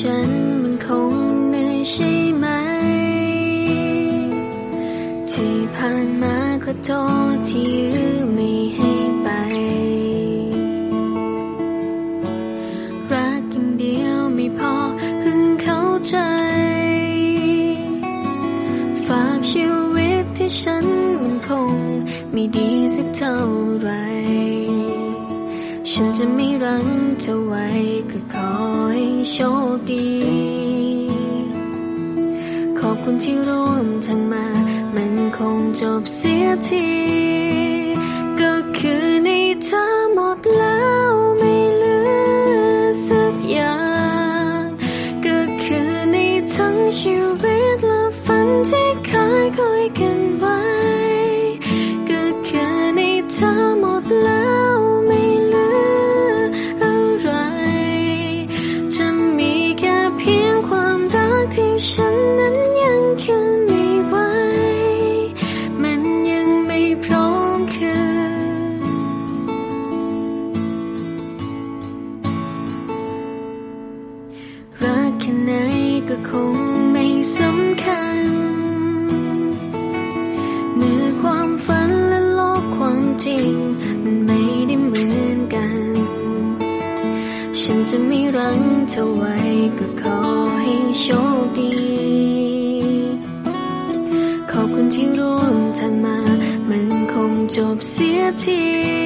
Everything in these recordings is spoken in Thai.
ฉันมันคงเหนื่อยใช่ไหม ที่ผ่านมาก็โทษที่ยื้อไม่ให้ไป รักอย่างเดียวไม่พอเพิ่งเข้าใจ ฝากชีวิตที่ฉันมันคงไม่ดีสักเท่าไร ฉันจะไม่รังเธอไว้ คุณที่ร่วมทางมา มันคงจบเสียที จบเสียที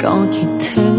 quand quitter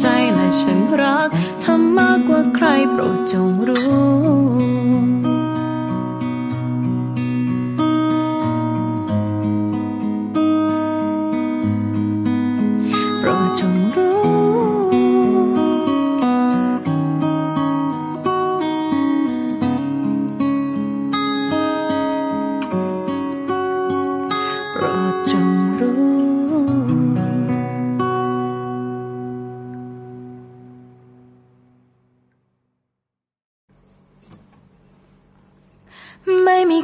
ใจและฉันรักทำมากกว่าใครโปรดจงรู้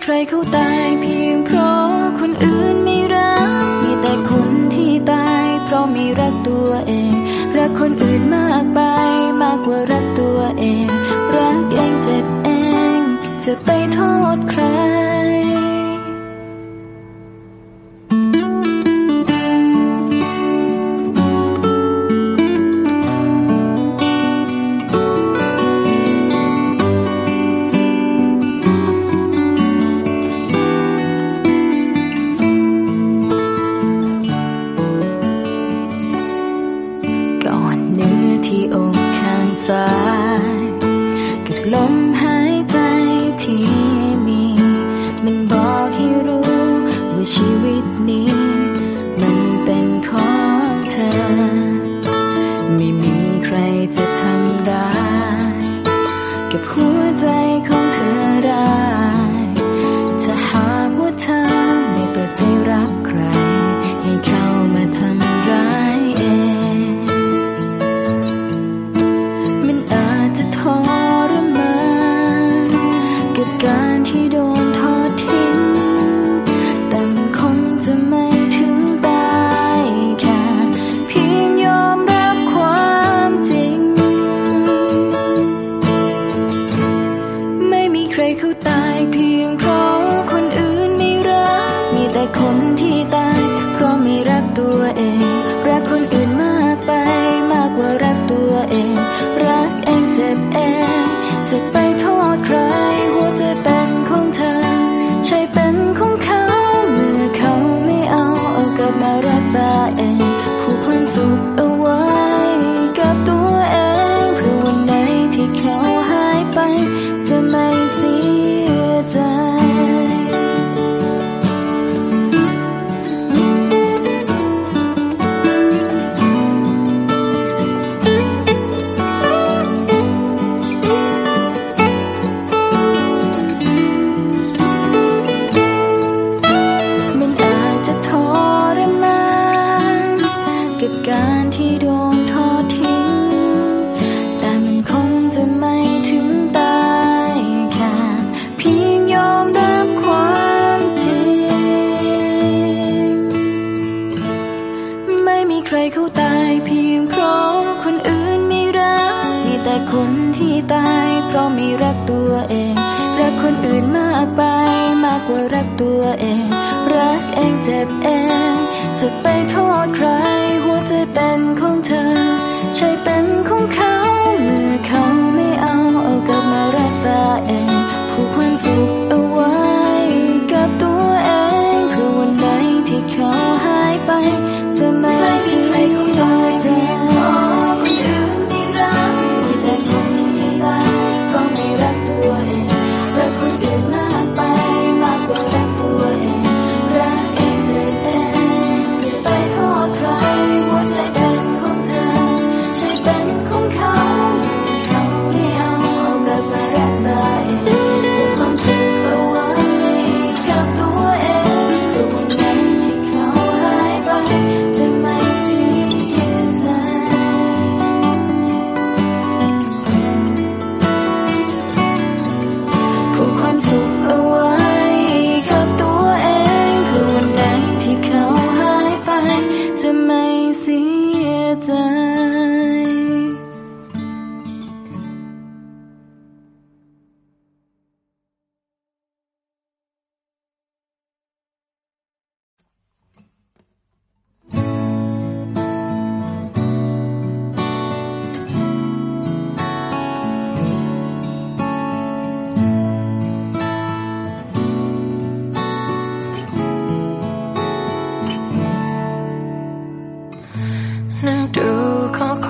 ใครเขาตายเพียงเพราะคนอื่นไม่รัก มีแต่คนที่ตายเพราะไม่รักตัวเอง รักคนอื่นมากไปมากกว่ารักตัวเอง รักเองเจ็บเอง จะไปโทษใคร กว่ารักตัวเอง รักเองเจ็บเอง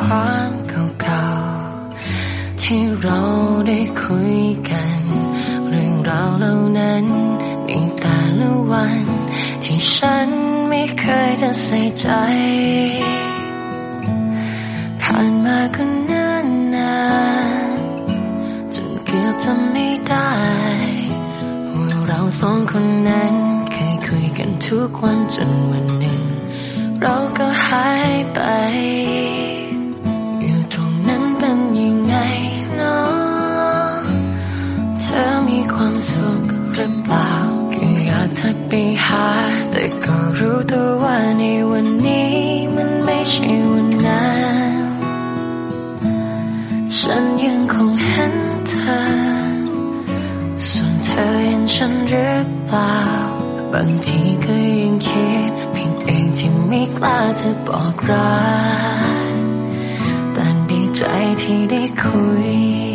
ความเก่าๆที่เราได้คุยกัน เรื่องราวเหล่านั้นในแต่ละวัน ที่ฉันไม่เคยจะใส่ใจ ผ่านมาก็นานนานจนเกือบจะไม่ได้ว่าเราสองคนนั้นเคยคุยกันทุกวันจนวันหนึ่งเราก็หายไป สุขหรือเปล่าก็อยากทักไปหา แต่ก็รู้ตัวว่าในวันนี้มันไม่ใช่วันนั้นฉันยังคงเห็นเธอ ส่วนเธอเห็นฉันหรือเปล่า บางทีก็ยังคิดเพียงเองที่ไม่กล้าจะบอกรักแต่ดีใจที่ได้คุย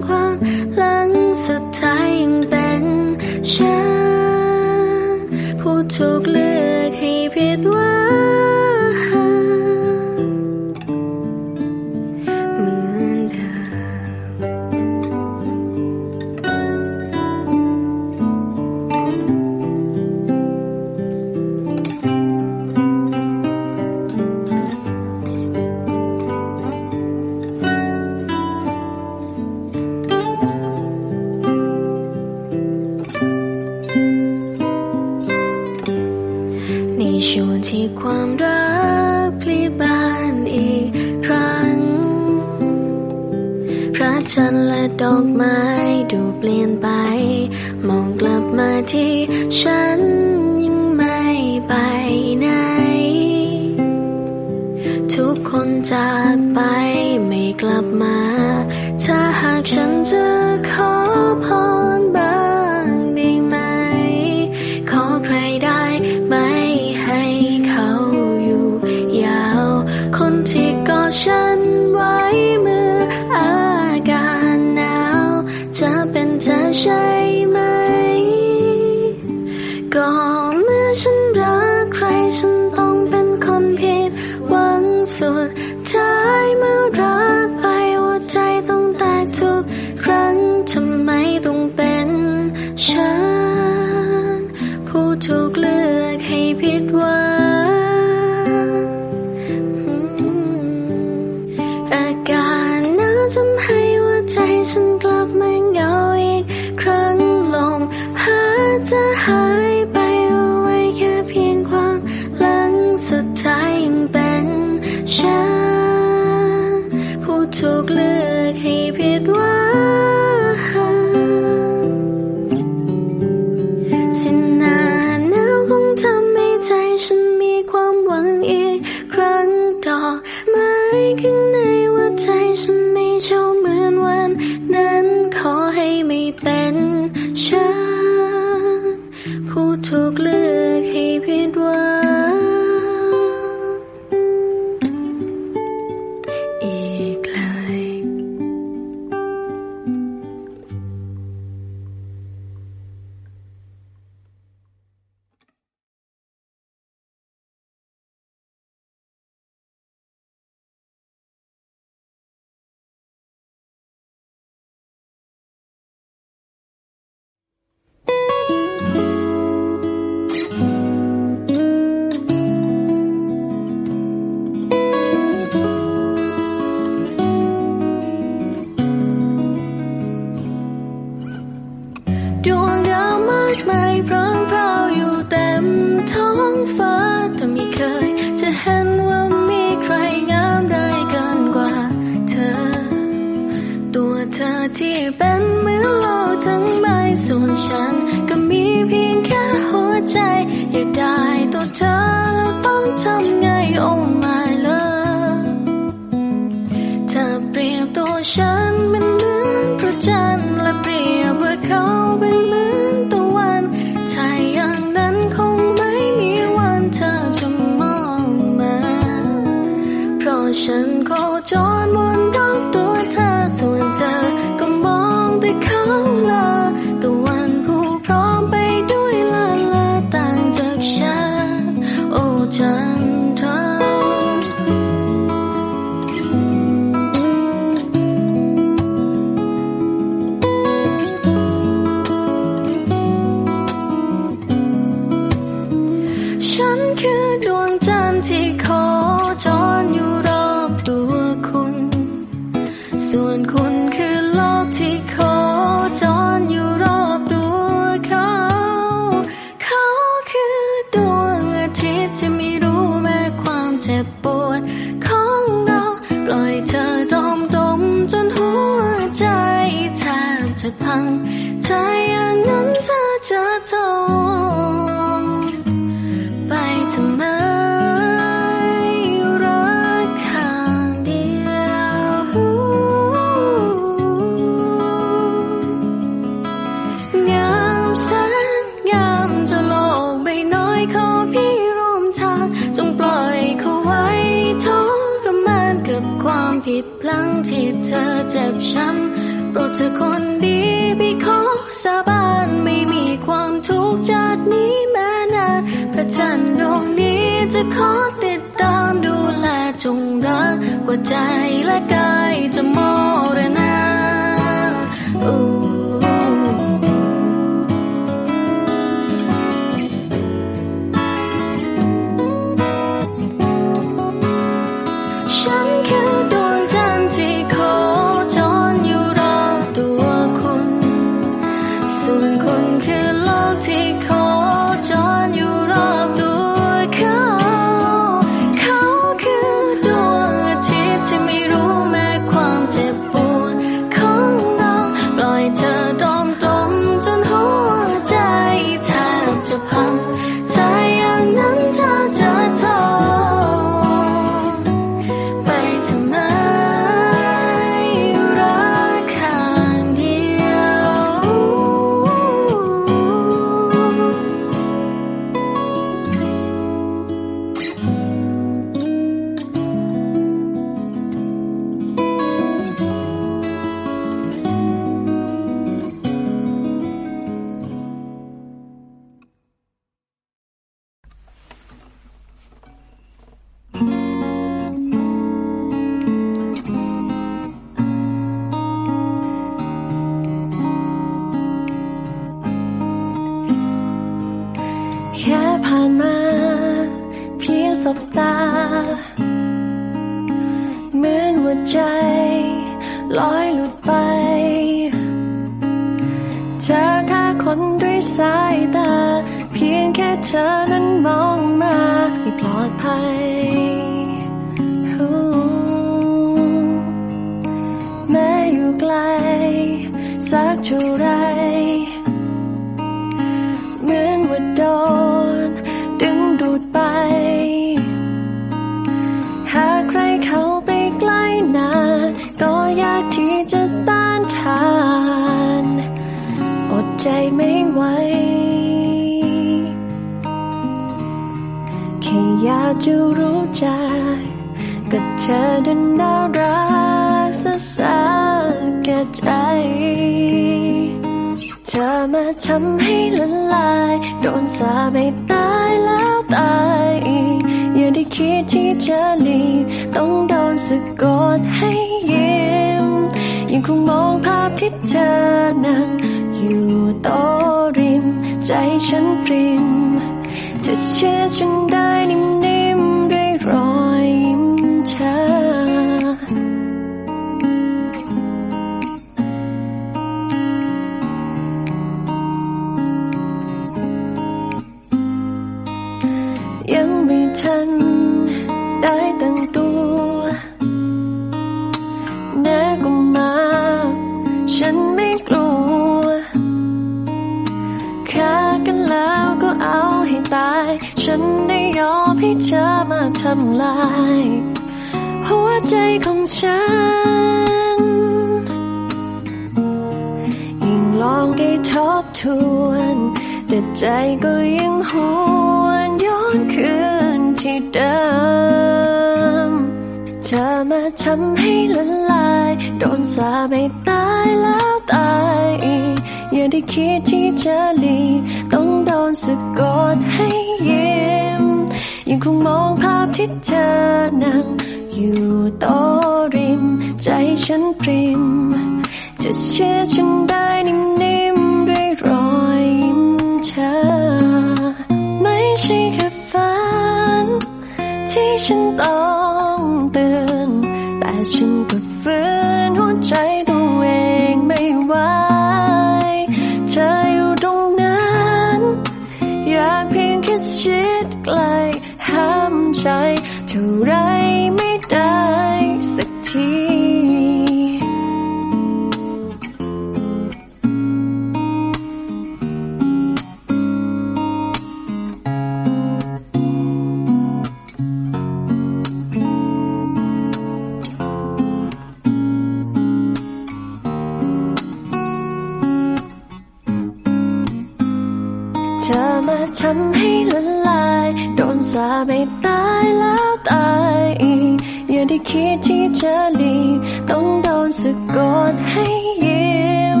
ไปตายแล้วตายอีกอย่าได้คิดที่จะหลีกต้องโดนสะกดให้ยิ้ม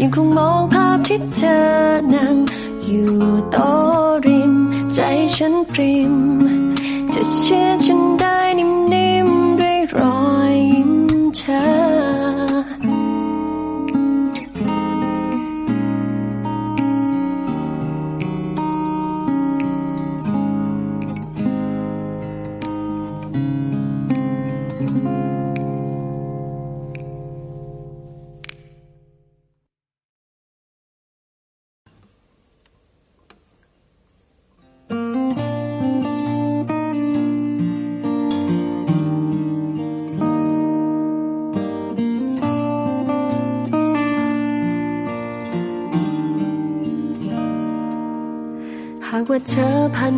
ยังคงมองภาพที่เธอนั่งอยู่โต๊ะริม ใจฉันปริม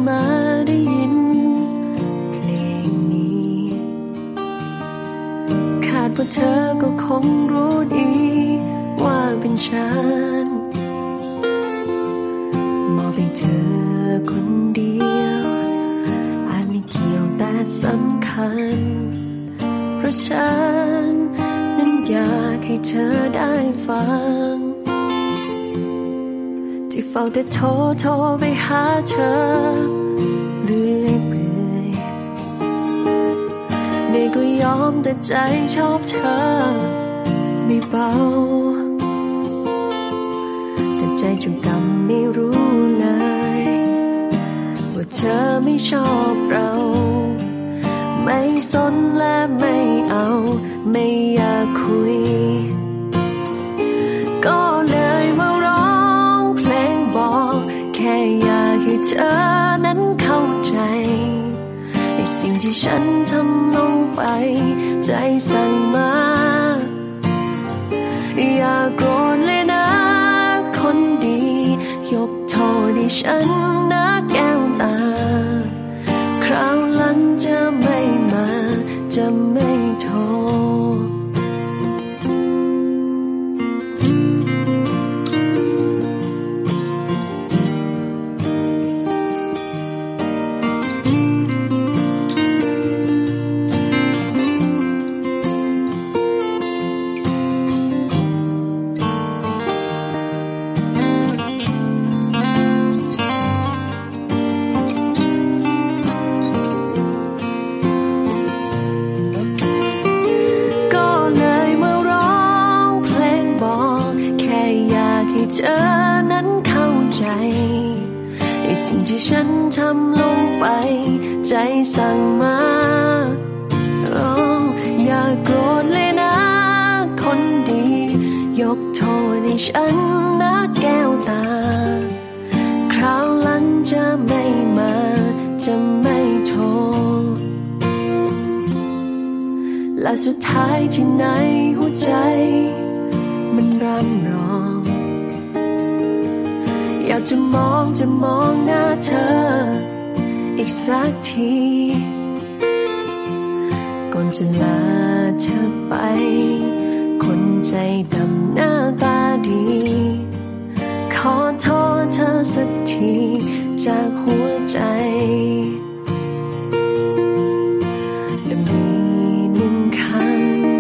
มาได้ยินเพลงนี้คาดว่าเธอก็คงรู้ดี ว่าเป็นฉัน มอบให้เธอคนเดียว อาจไม่เกี่ยวแต่สำคัญ เพราะฉัน นั้นอยากให้เธอได้ฟังที่เฝ้าแต่โทรโทรไปหาเธอ ใจชอบเธอไม่เบา แต่ใจจงกำไม่รู้เลย ว่าเธอไม่ชอบเรา ไม่สนและไม่เอา ไม่อยาก ที่ฉันทำลงไป ใจสั่งมา อย่าโกรธเลยนะ คนดี ยกโทษให้ฉันนะแก้วตา คราวหลังจะไม่มา จะไม่โทษ ใจสั่งมาโอ้อย่าโกรธเลยนะ คนดี ยกโทษให้ฉันนะแก้วตา คราวหลังจะไม่มา จะไม่โทษและสุดท้ายที่ไหนหัวใจ มันร่ำร้อง อยากจะมองจะมองหน้าเธอ อีกสักที ก่อนจะลาเธอไป คนใจดำหน้าตาดี ขอโทษเธอสักที จากหัวใจและมีหนึ่งค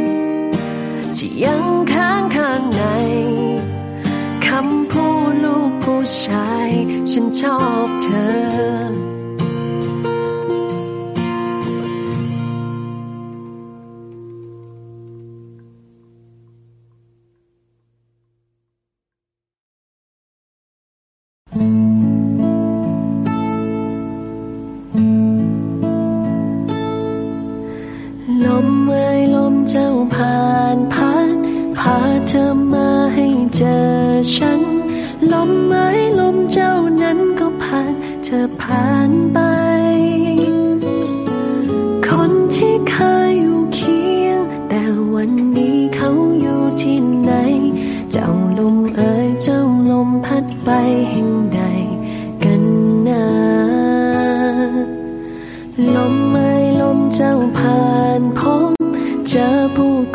ำที่ยังค้างข้างในคำพูดลูกผู้ชาย ฉันชอบเธอ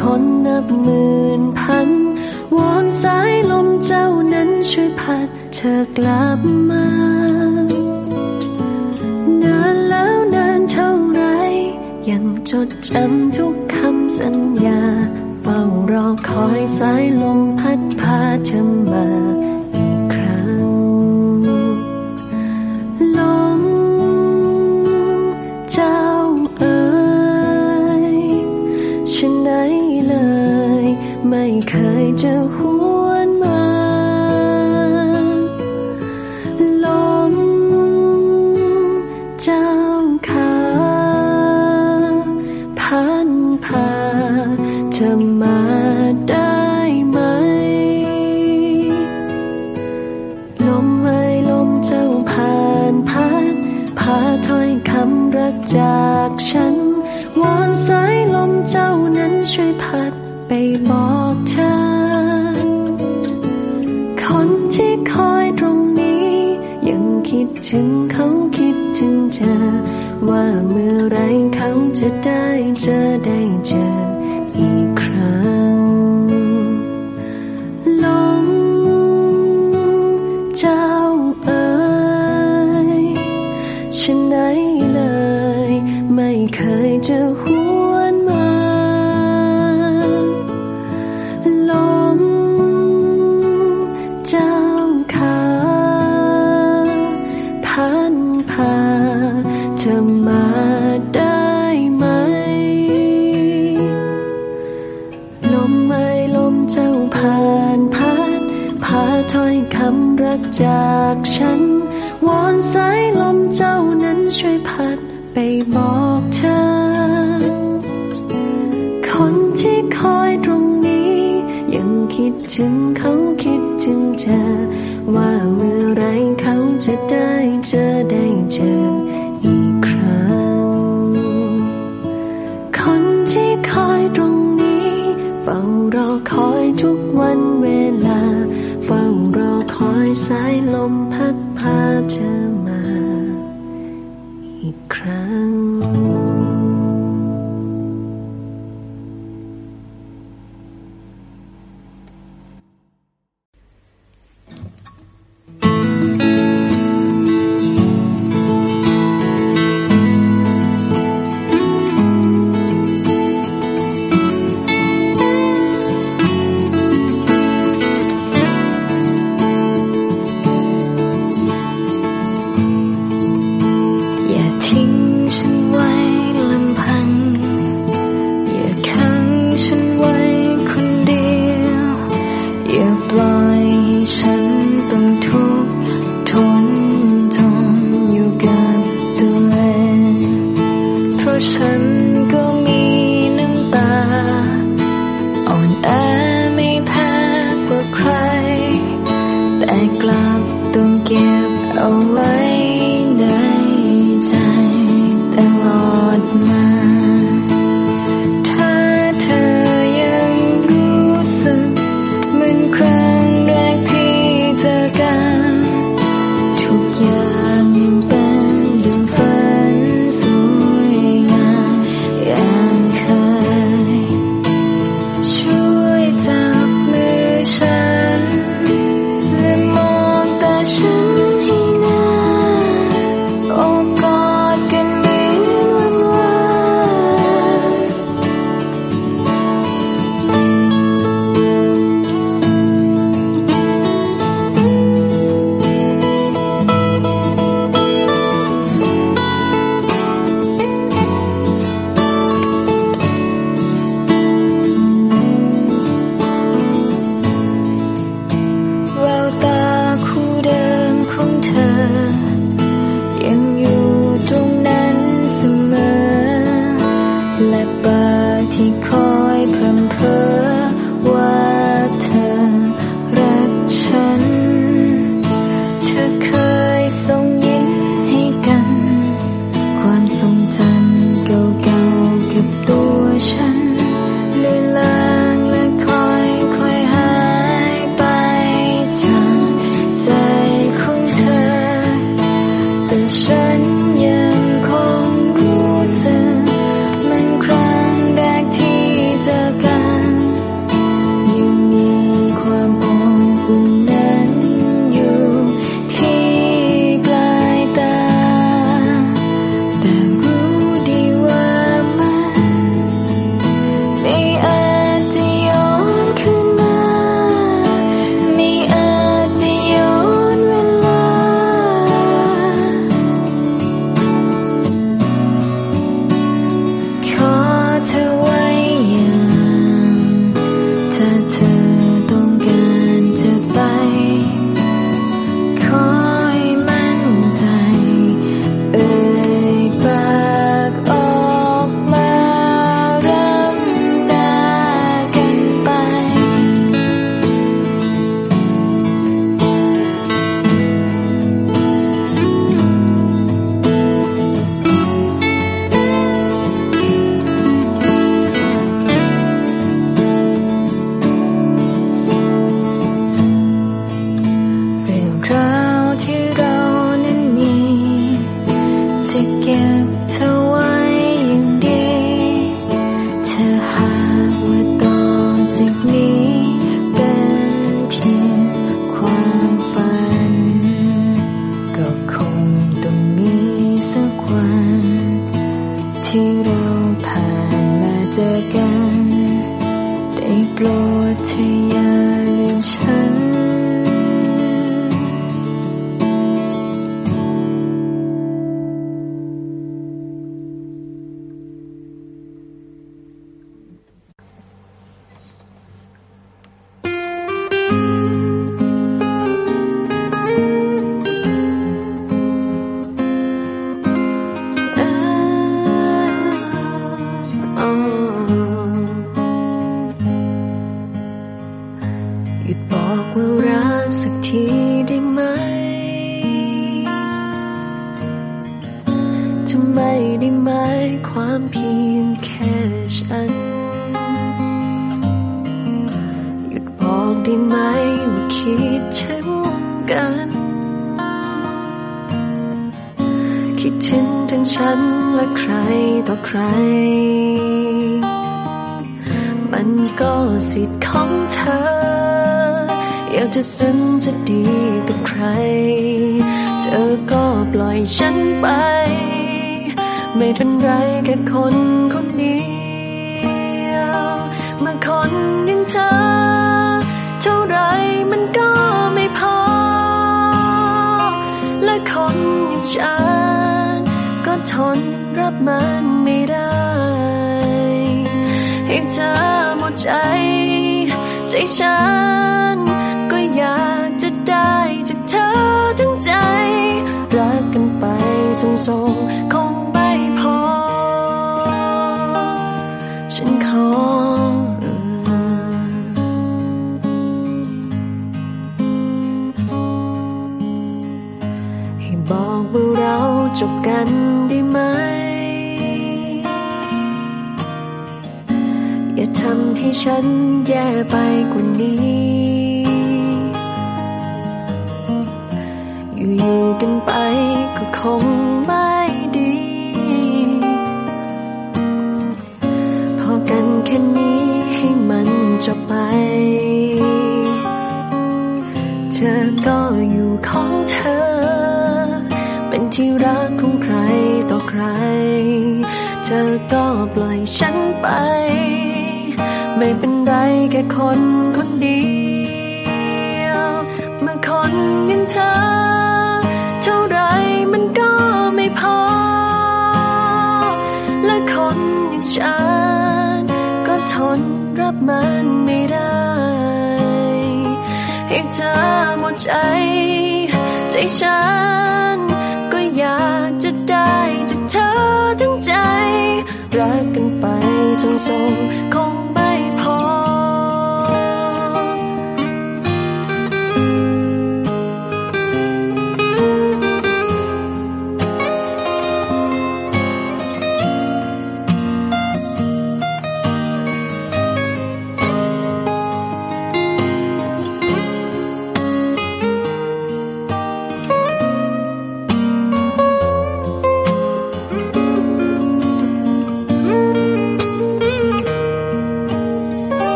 คนนับหมื่นพันวอนสายลมเจ้านั้นช่วยพัดเธอกลับมานานแล้วนานเท่าไร ยังจดจำทุกคำสัญญา เฝ้ารอคอยสายลมพัดพาเธอมา 你开着花着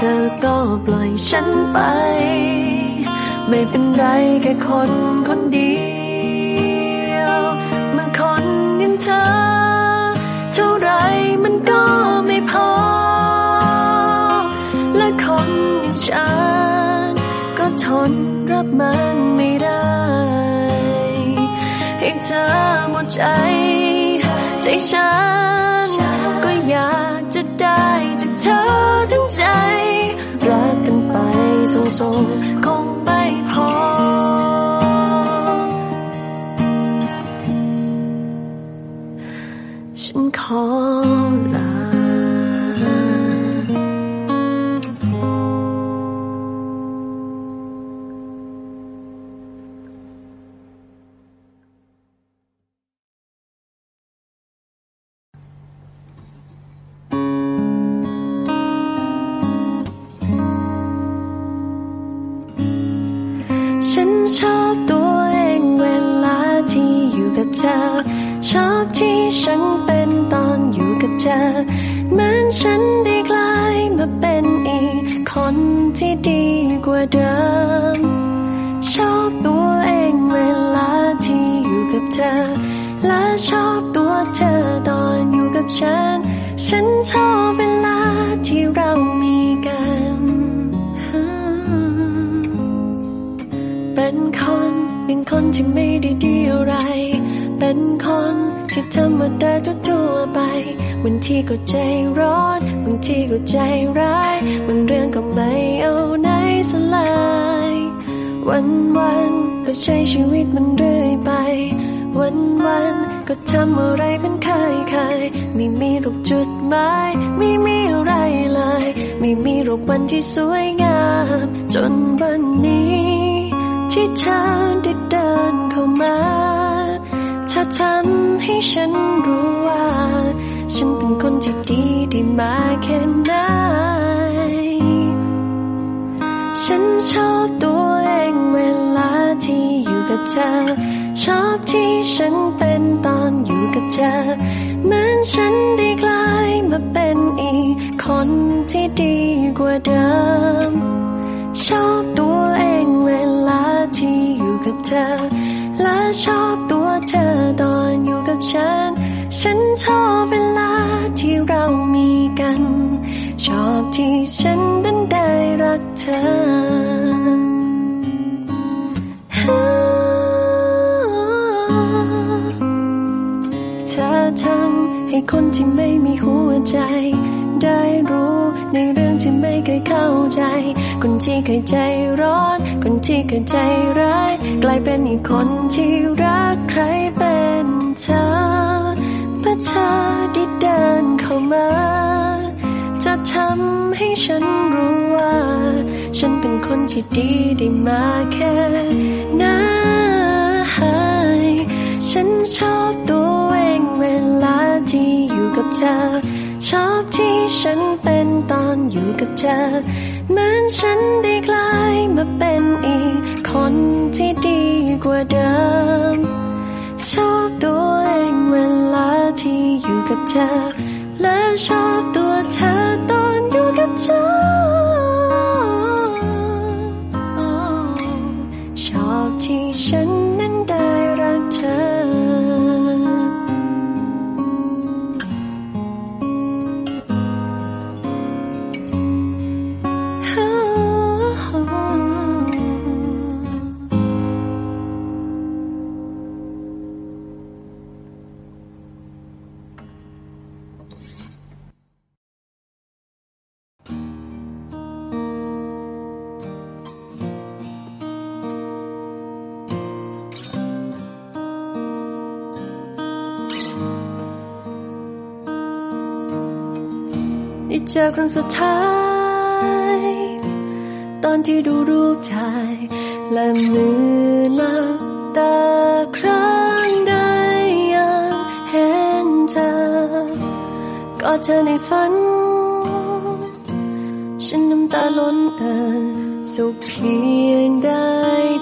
ธอก็ปล่อยฉันไป ไม่เป็นไรแค่คนคนเดียว เมื่อคนอย่างเธอ เท่าไรมันก็ไม่พอ และคนอย่างฉันก็ทนรับมันไม่ได้ ให้เธอหมดใจ ใจฉันก็อยาก 诉，空悲可。心口。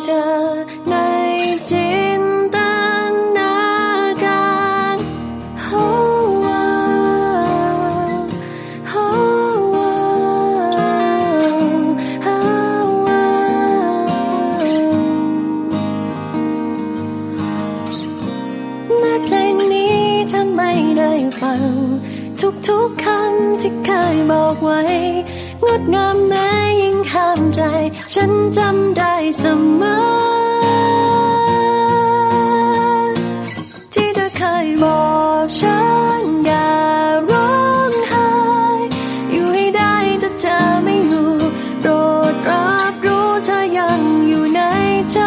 เจอในจินตนาการ Oh, oh, oh, oh. แม้เพลงนี้เธอไม่ได้ฟัง ทุกๆคำที่เคยบอกไว้ งดงามแม้ามใจ ฉันจำได้เสมอ ที่เธอเคยบอกฉันอย่าร้องไห้ อยู่ให้ได้ถ้าเธอไม่อยู่โปรดรับรู้เธอยังอยู่ในใจ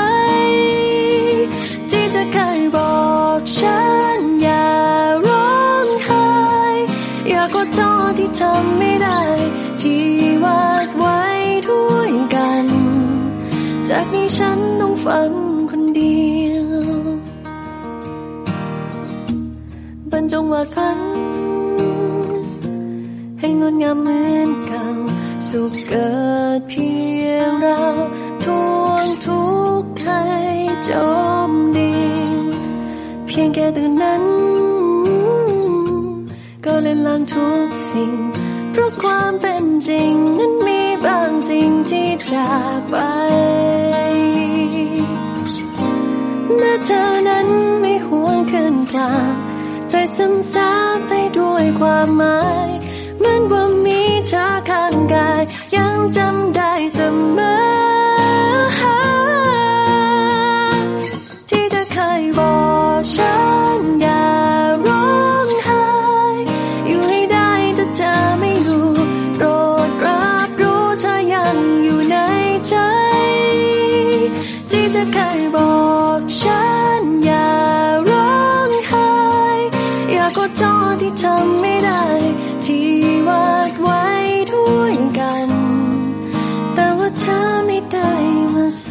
ที่เธอเคยบอกฉัน ฉันต้องฟังคนเดียวบรรจงวาดฝัน ให้งดงามเหมือนเก่า สุขเกิดเพียงเราทวงทุกข์ให้จมดิ่งเพียงแค่ตื่นนั้น ก็เล่นลางทุกสิ่ง เพราะความเป็นจริงนั้น บางสิ่งที่จากไปแม้เธอนั้นไม่หวงขึ้นกลางใจซึมซาบไปด้วยความหมายเหมือนว่ามีเธอข้างกาย ยังจำได้เสมอที่เธอเคยบอกฉัน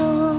ม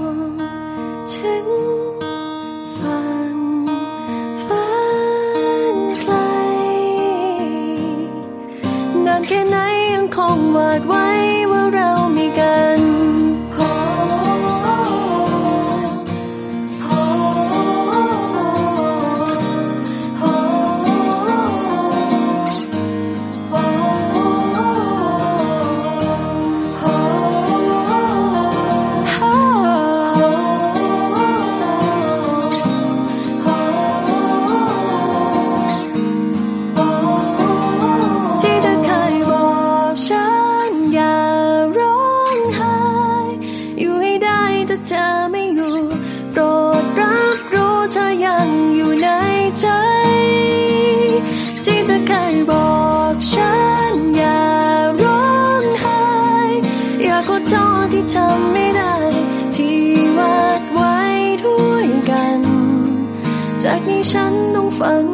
น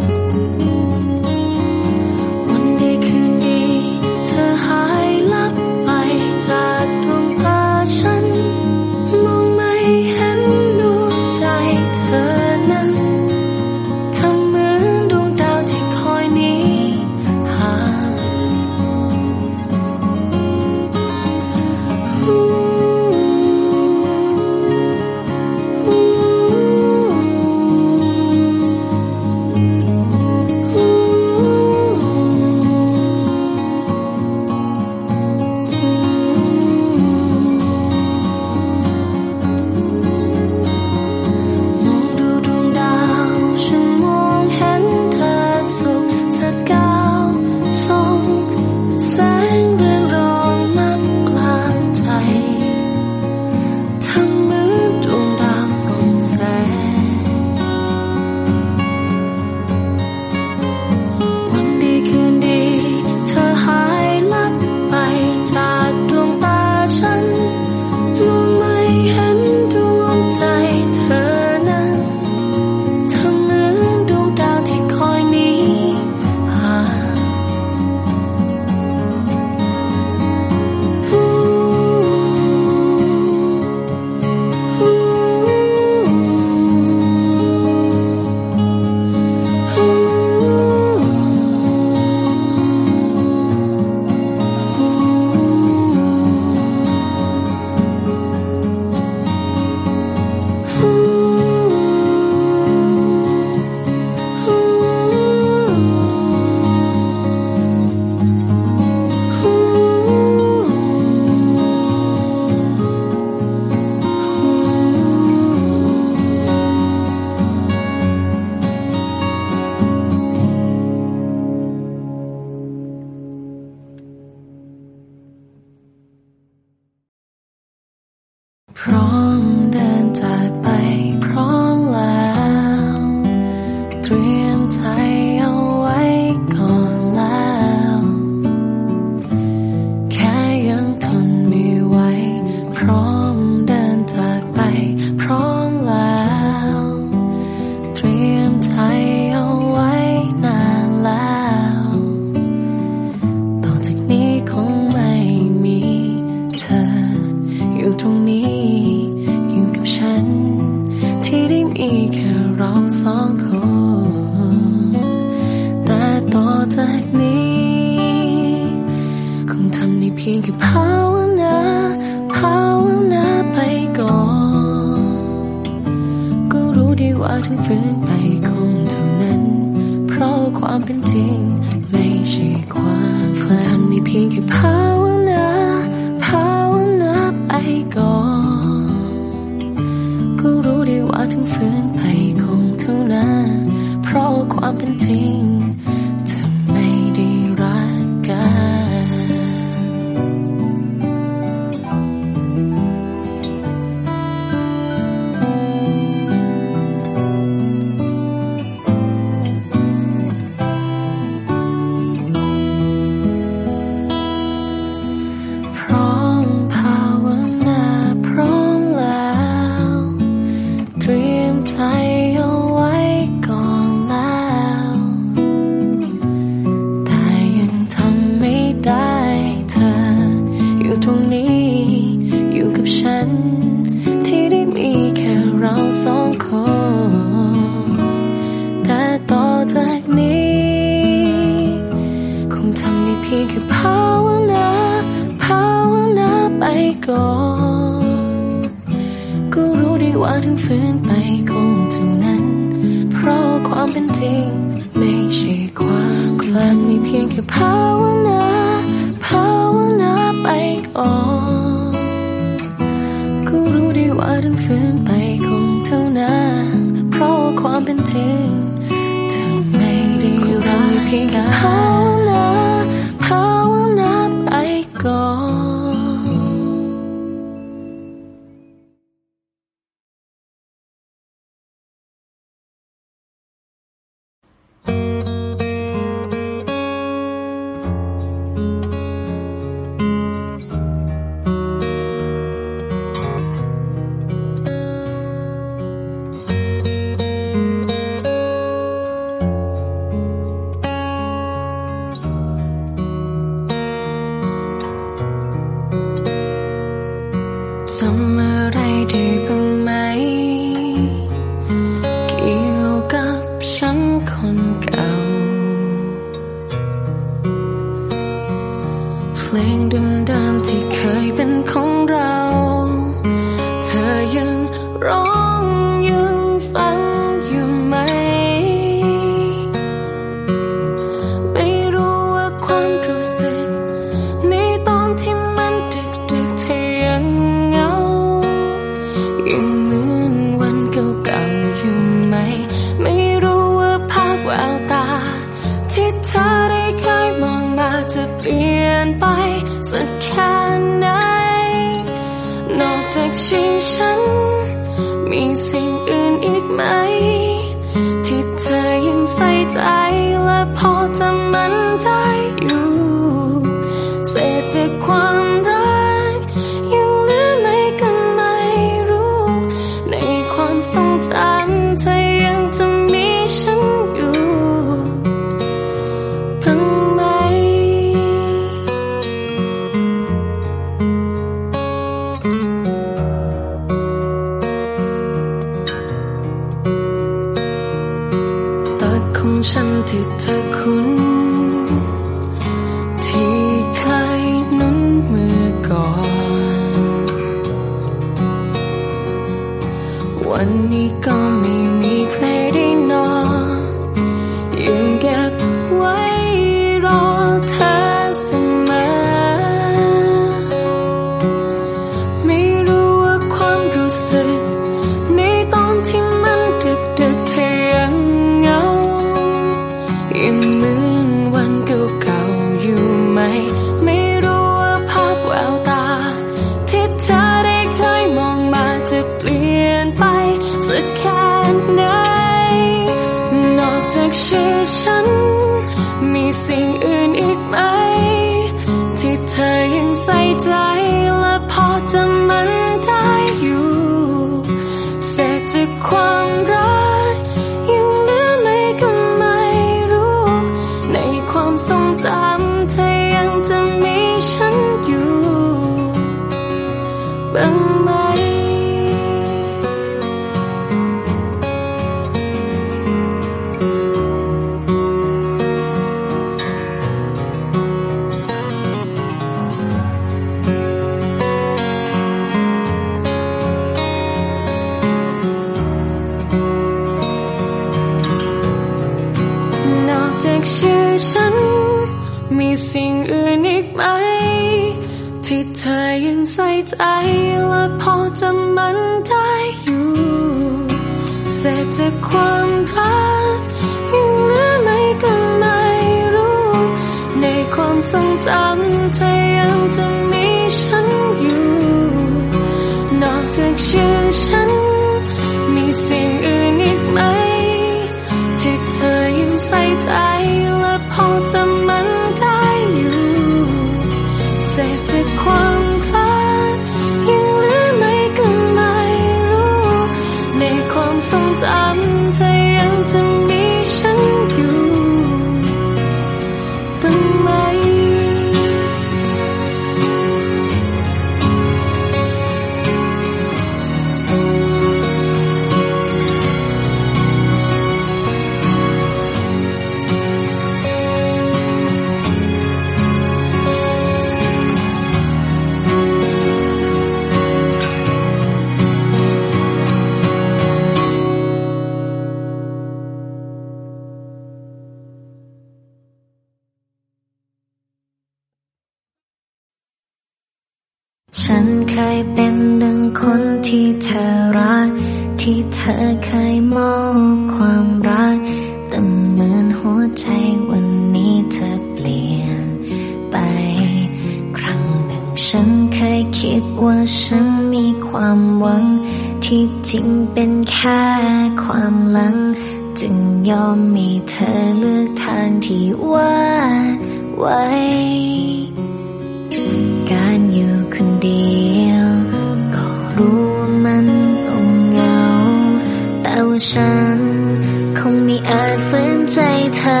คงมีอาจฝืนใจเธอ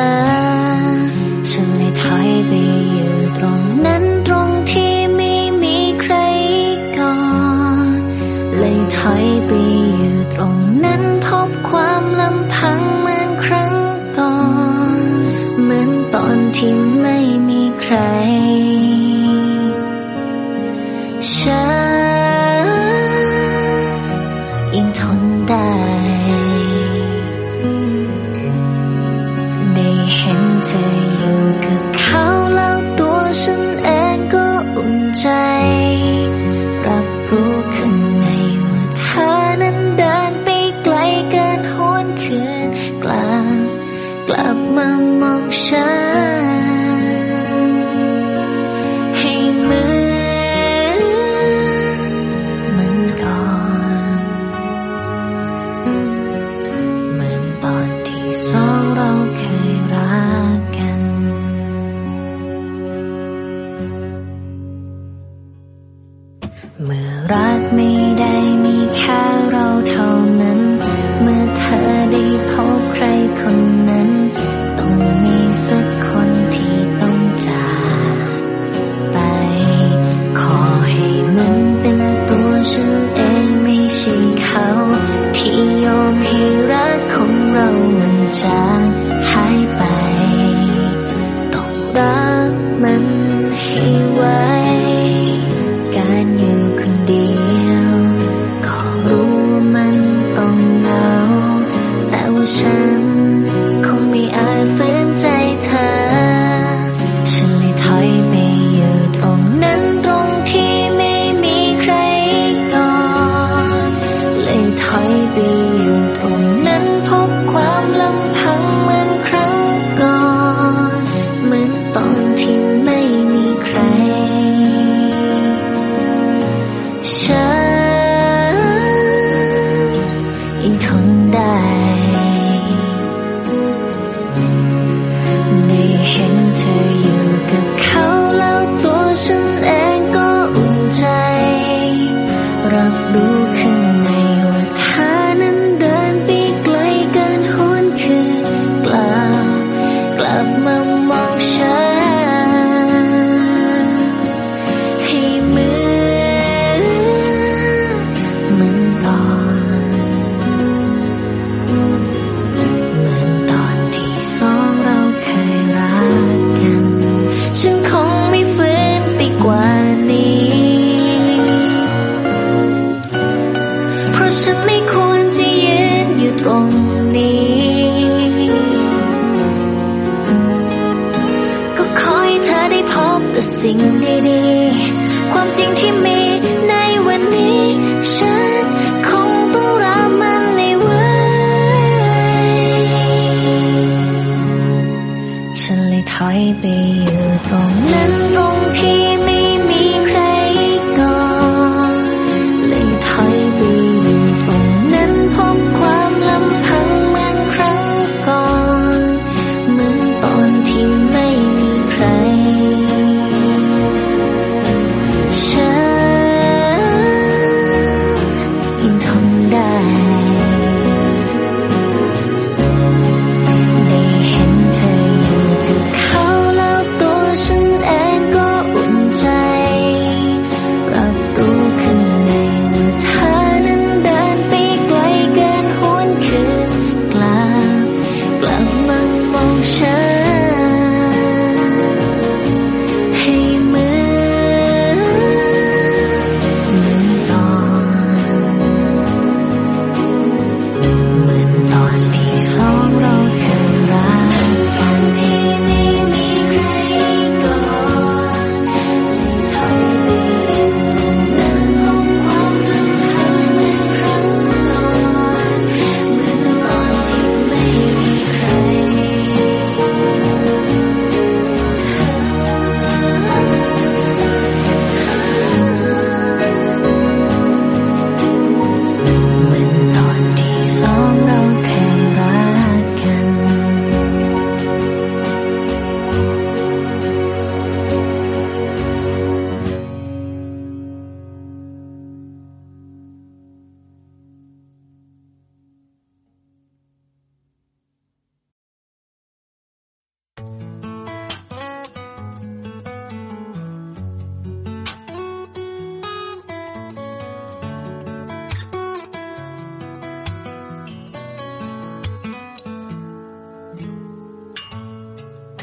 ฉันเลยถอยไปอยู่ตรงนั้นตรงที่ไม่มีใครก่อน เลยถอยไปอยู่ตรงนั้นพบความลำพังเหมือนครั้งก่อน เหมือนตอนที่ไม่มีใคร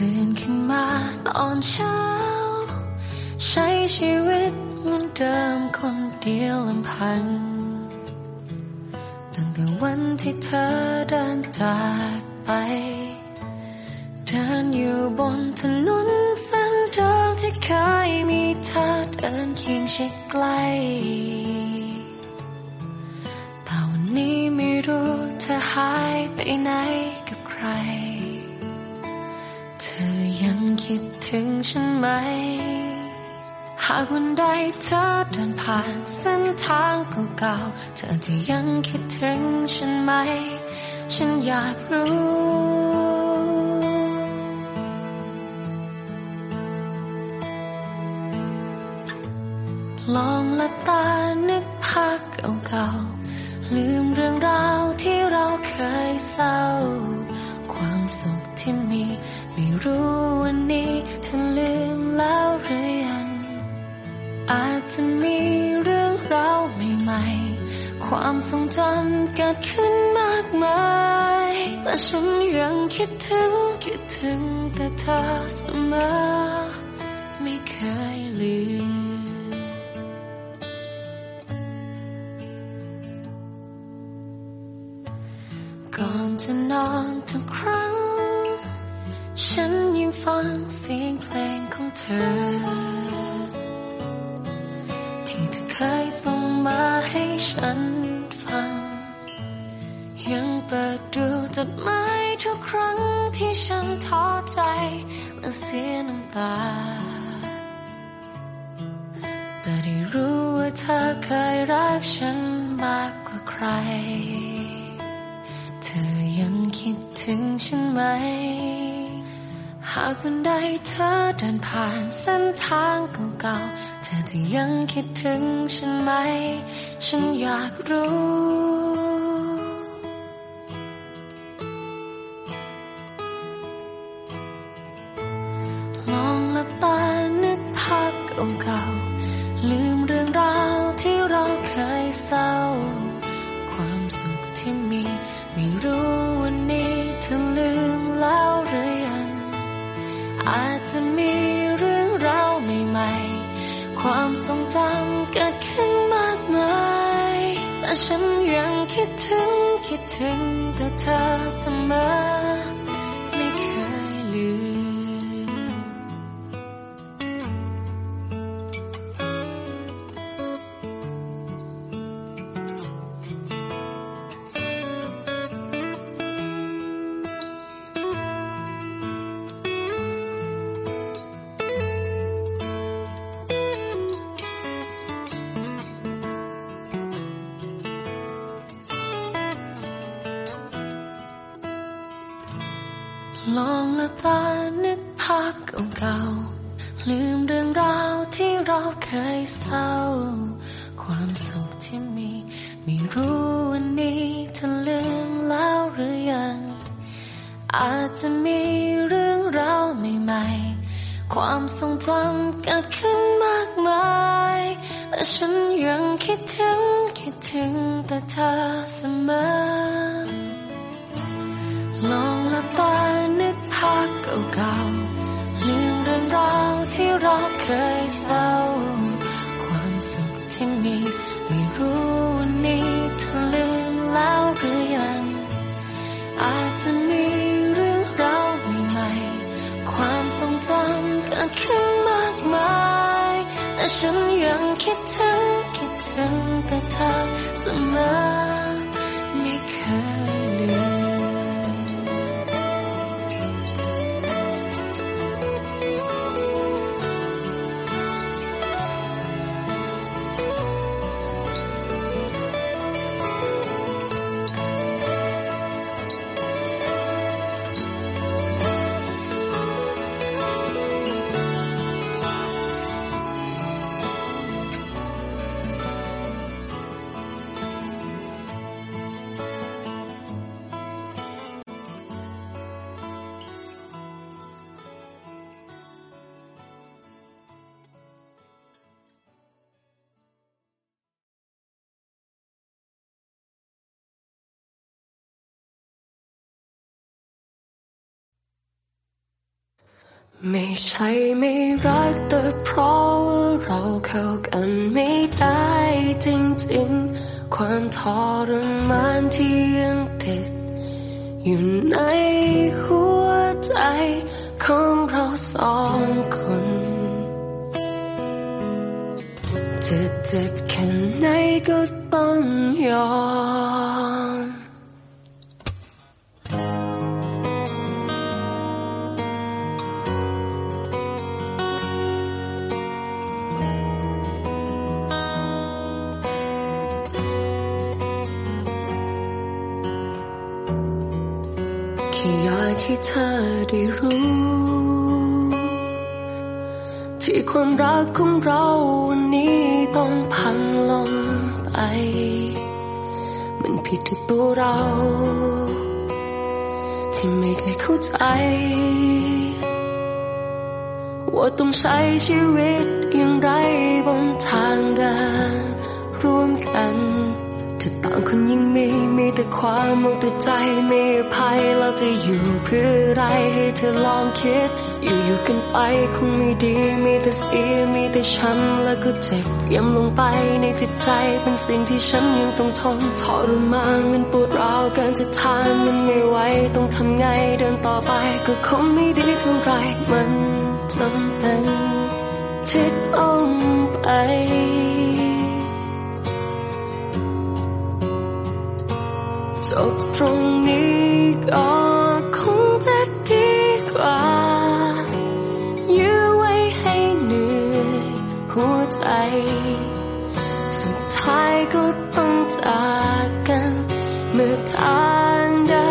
ตื่นขึ้นมาตอนเช้า ใช้ชีวิตเหมือนเดิมคนเดียวลำพัง ตั้งแต่วันที่เธอเดินจากไป เดินอยู่บนถนนเส้นเดิมที่เคยมีเธอเดินเคียงชิดใกล้แต่วันนี้ไม่รู้เธอหายไปไหน ถึงฉันไหม หากวันใดเธอเดินผ่านเส้นทางเก่าๆ เธอจะยังคิดถึงฉันไหม ฉันอยากรู้ลองหลับตานึกภาพเก่าๆ ลืมเรื่องราวที่เราเคยเศร้า ความสุขที่มี รู้วันนี้เธอลืมแล้วหรือยัง อาจจะมีเรื่องราวใหม่ๆ ความทรงจำเกิดขึ้นมากมาย แต่ฉันยังคิดถึงคิดถึงแต่เธอเสมอ ไม่เคยลืมก่อนจะนอนทุกครั้ง ฉันยังฟังเสียงเพลงของเธอ ที่เธอเคยส่งมาให้ฉันฟัง ยังเปิดดูจดหมายทุกครั้งที่ฉันท้อใจและเสียน้ำตา แต่ได้รู้ว่าเธอเคยรักฉันมากกว่าใคร เธอยังคิดถึงฉันไหม หากวันใดเธอเดินผ่านเส้นทางเก่าๆ เธอจะยังคิดถึงฉันไหม ฉันอยากรู้ ลองหลับตานึกภาพเก่าๆ ลืมเรื่องราวที่เราเคยเศร้า ความสุขที่มี ไม่รู้วันนี้เธอลืมแล้วหรือ อาจจะมีเรื่องราวใหม่ๆ ความทรงจำเกิดขึ้นมากมาย แต่ฉันยังคิดถึงคิดถึงแต่เธอเสมอ ไม่เคยลืม ความทรงจำเกิดขึ้นมากมายแต่ฉันยังคิดถึงคิดถึงแต่เธอเสมอลองหลับตานึกภาพเก่าๆลืมเรื่องราวที่เราเคยเศร้า ความสุขที่มีไม่รู้วันนี้เธอลืมแล้วหรือยัง อาจจะมี ความทรงจำเกิดขึ้นมากมาย แต่ฉันยังคิดถึงคิดถึงแต่เธอเสมอ ไม่ใช่ไม่รักแต่เพราะว่าเราเข้ากันไม่ได้จริงๆ ความทรมานที่ยังติด อยู่ในหัวใจของเราสองคนจะเจ็บแค่ไหนก็ต้องยอม ให้เธอได้รู้ ที่ความรักของเราวันนี้ต้องพังลงไป มันผิดที่ตัวเรา ที่ไม่เคยเข้าใจ ว่าต้องใช้ชีวิตอย่างไรบนทางเดินร่วมกัน ถ้าต่างคนยังมีมีแต่ความมองแต่ใจไม่ภัยเราจะอยู่เพื่ออะไรให้เธอลองคิด อยู่อยู่กันไปคงไม่ดีมีแต่เสียมีแต่ช้ำแล้วก็เจ็บย้ำลงไปในจิตใจเป็นสิ่งที่ฉันยังต้องทนทรมานมันปวดร้าวเกินจะทานมันไม่ไหวต้องทำไงเดินต่อไปก็คงไม่ดีเท่าไรมันจำเป็นที่ต้องไป จบตรงนี้ก็คงจะดีกว่ายื้อไว้ให้เหนื่อยหัวใจ สุดท้ายก็ต้องจากกัน เมื่อทางเดิน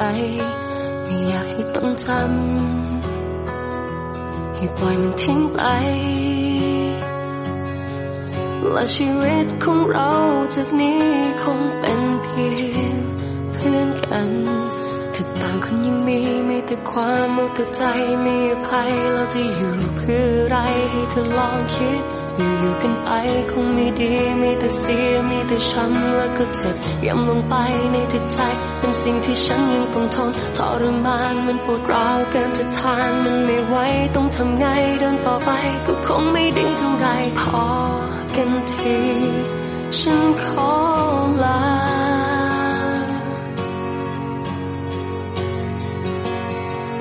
ไม่อยากให้ต้องจำให้ปล่อยมันทิ้งไปและชีวิตของเราจากนี้คงเป็นเพียงเพื่อนกัน ต่างคนยังมีมีแต่ความมุตใจมีภัยเราจะอยู่เพื่อไรให้เธอลองคิด อยู่อยู่กันไปคงไม่ดีมีแต่เสียมีแต่ช้ำแล้วก็เจ็บย้ำลงไปในจิตใจ เป็นสิ่งที่ฉันยังต้องทนทรมานมันปวดร้าวเกินจะทานมันไม่ไหวต้องทำไงเดินต่อไปก็คงไม่ดีเท่าไรพอกันทีฉันขอลา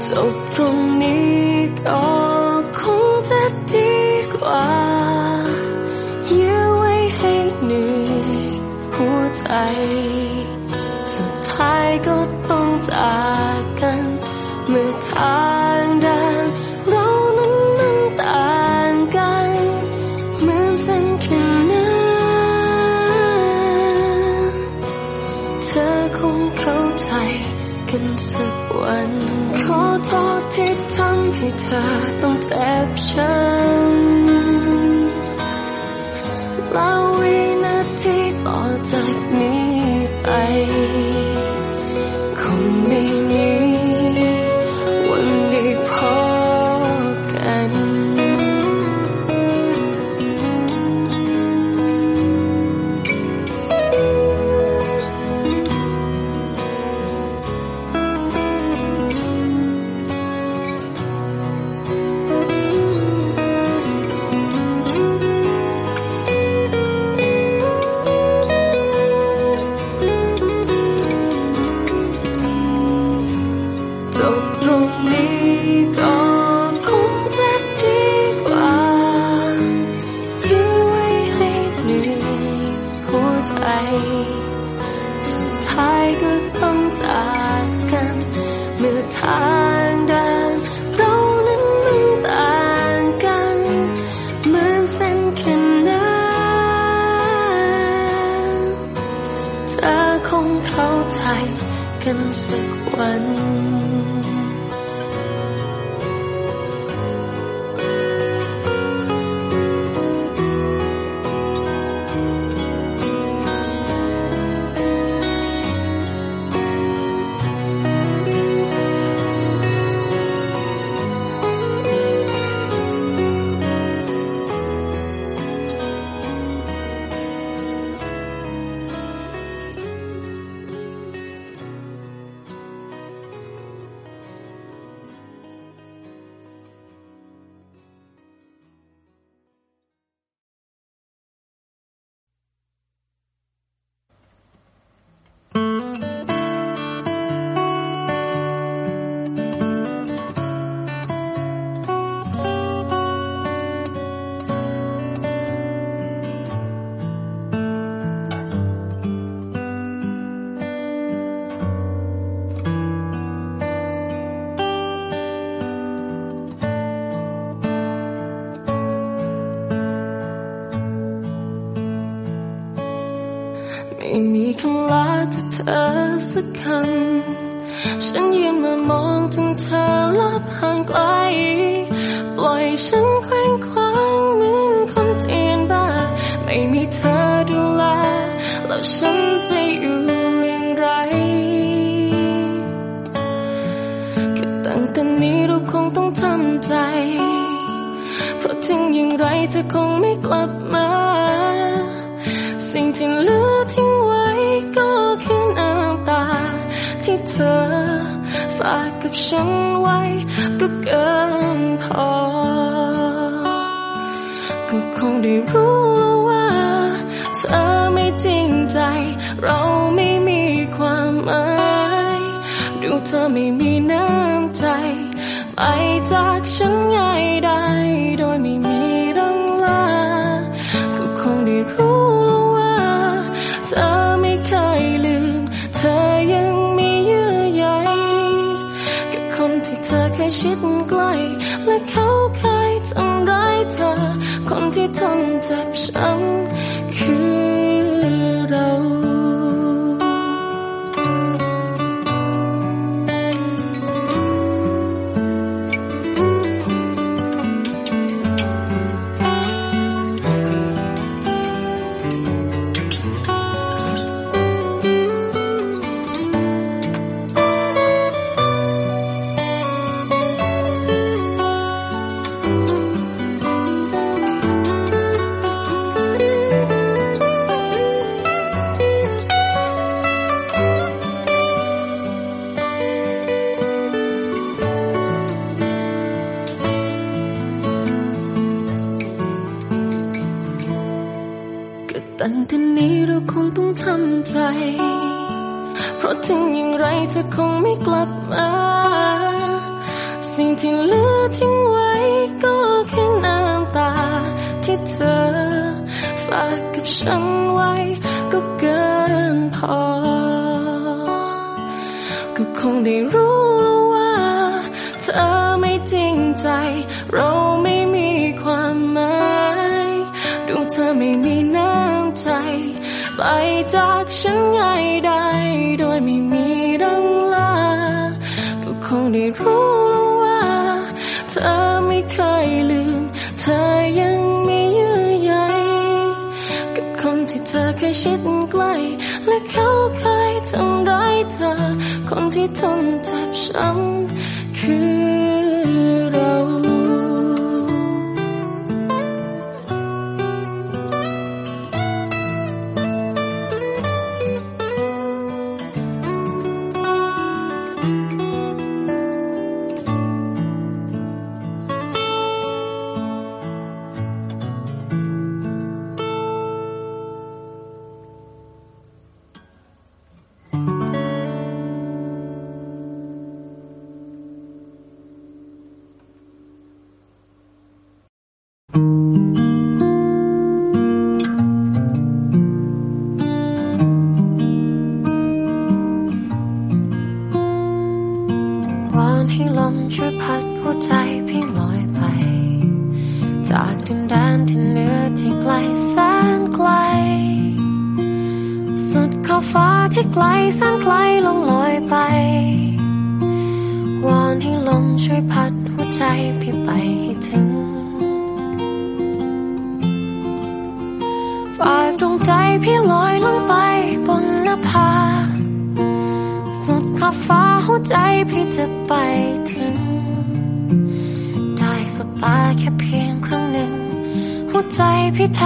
จบตรงนี้ก็คงจะดีกว่ายืไว้ให้หนึ่งหัวใจ สุดท้ายก็ต้องจากกัน เมื่อทางเดินเรานั้นมันต่างกันเหมือนเส้นขนานเธอคงเข้าใจกันสักวัน โทษที่ทำให้เธอต้องเจ็บช้ำแล้ววินาทีต่อจากนี้ไป กัน พี่แท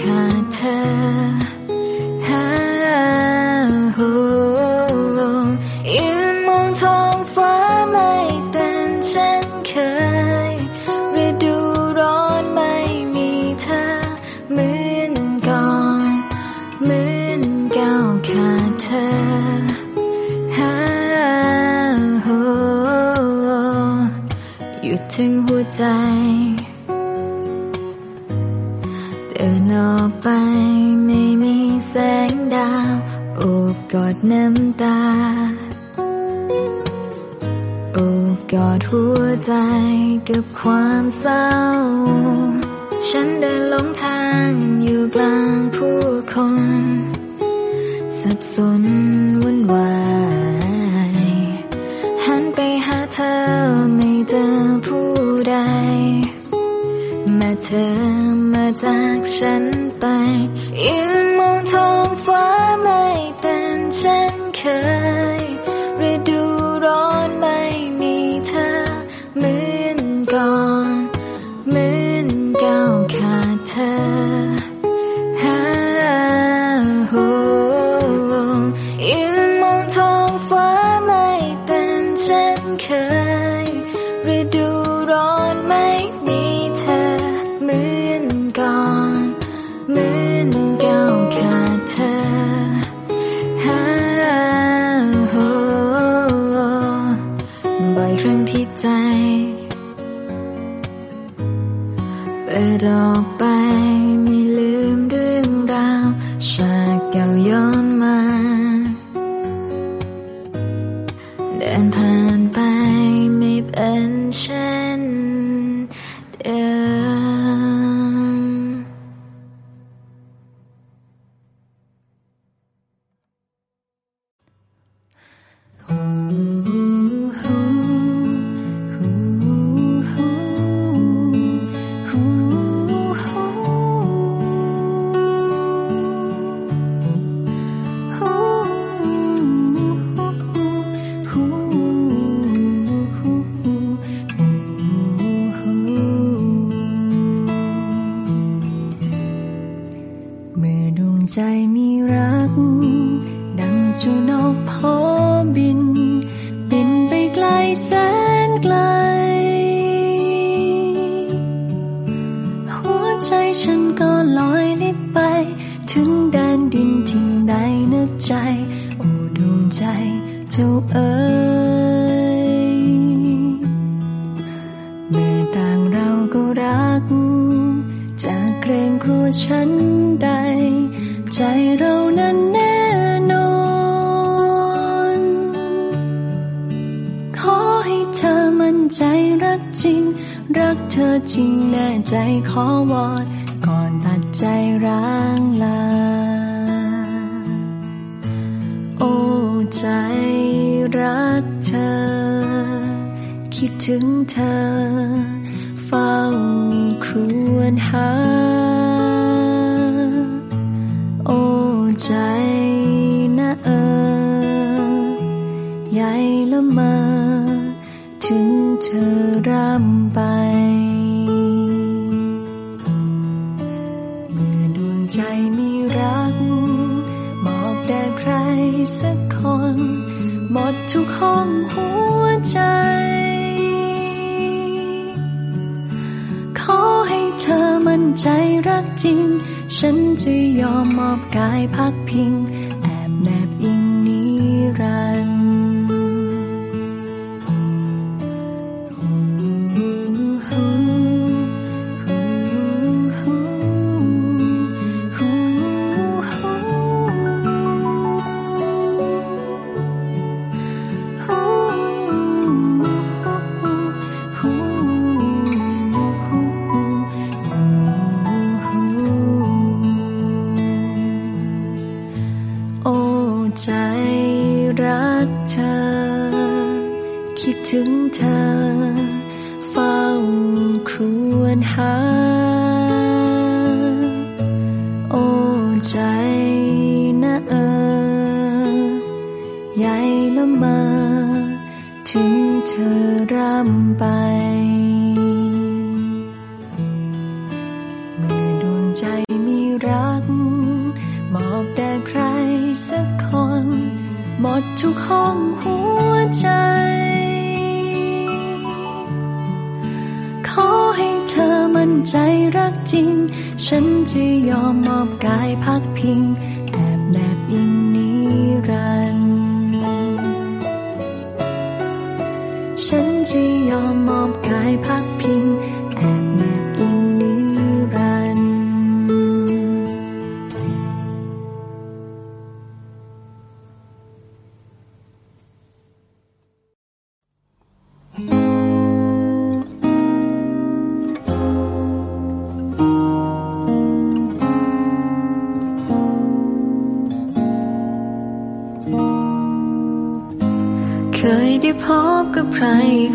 ขาดเธอ ดน้ำตาโอบกอดหัวใจกับความเศร้า ฉันเดินหลงทางอยู่กลางผู้ ใจมีรัก มอบแด่ใครสักคน หมดทุกห้องหัวใจ ขอให้เธอมั่นใจรักจริง ฉันจะยอมมอบกายพักพิง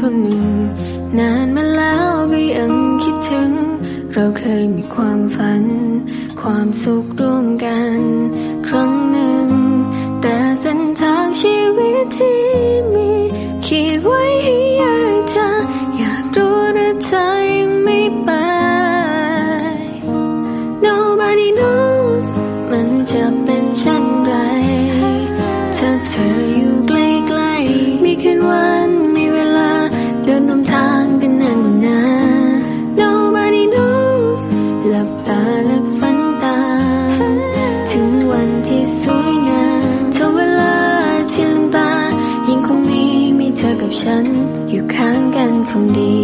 คนหนึ่ง นานมาแล้วก็ยังคิดถึง เราเคยมีความฝัน ความสุขร่วมกัน ครั้งหนึ่ง แต่เส้นทางชีวิตที่มี คิดไว้ 工地。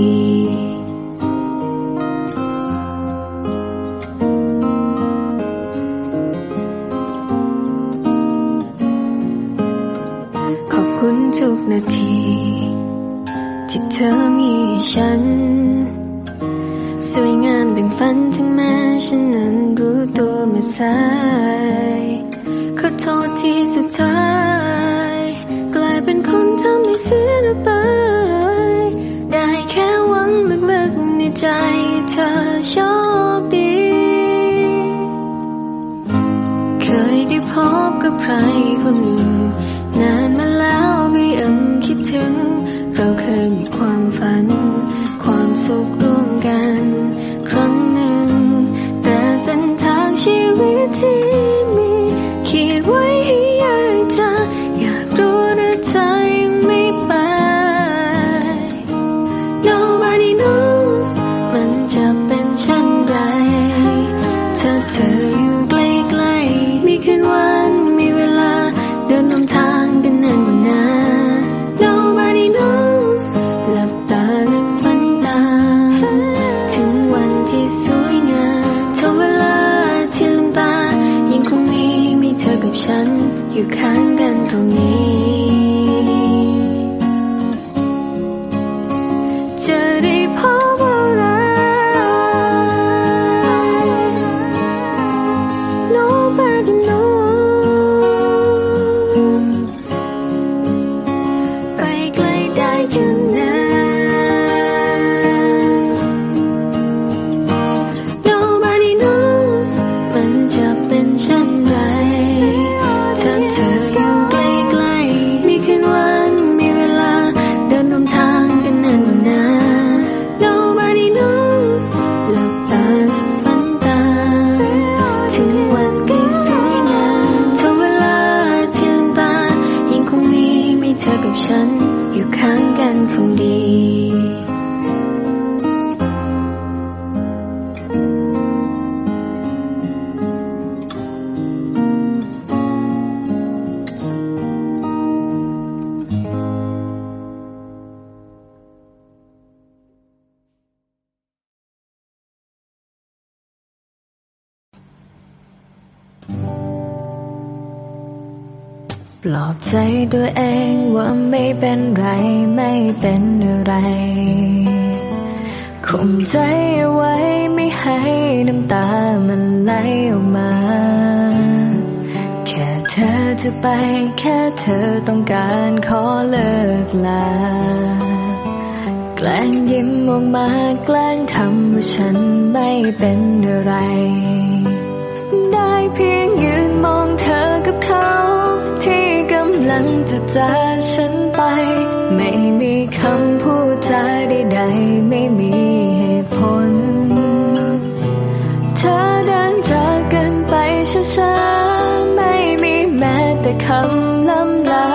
แต่คำล้ำลา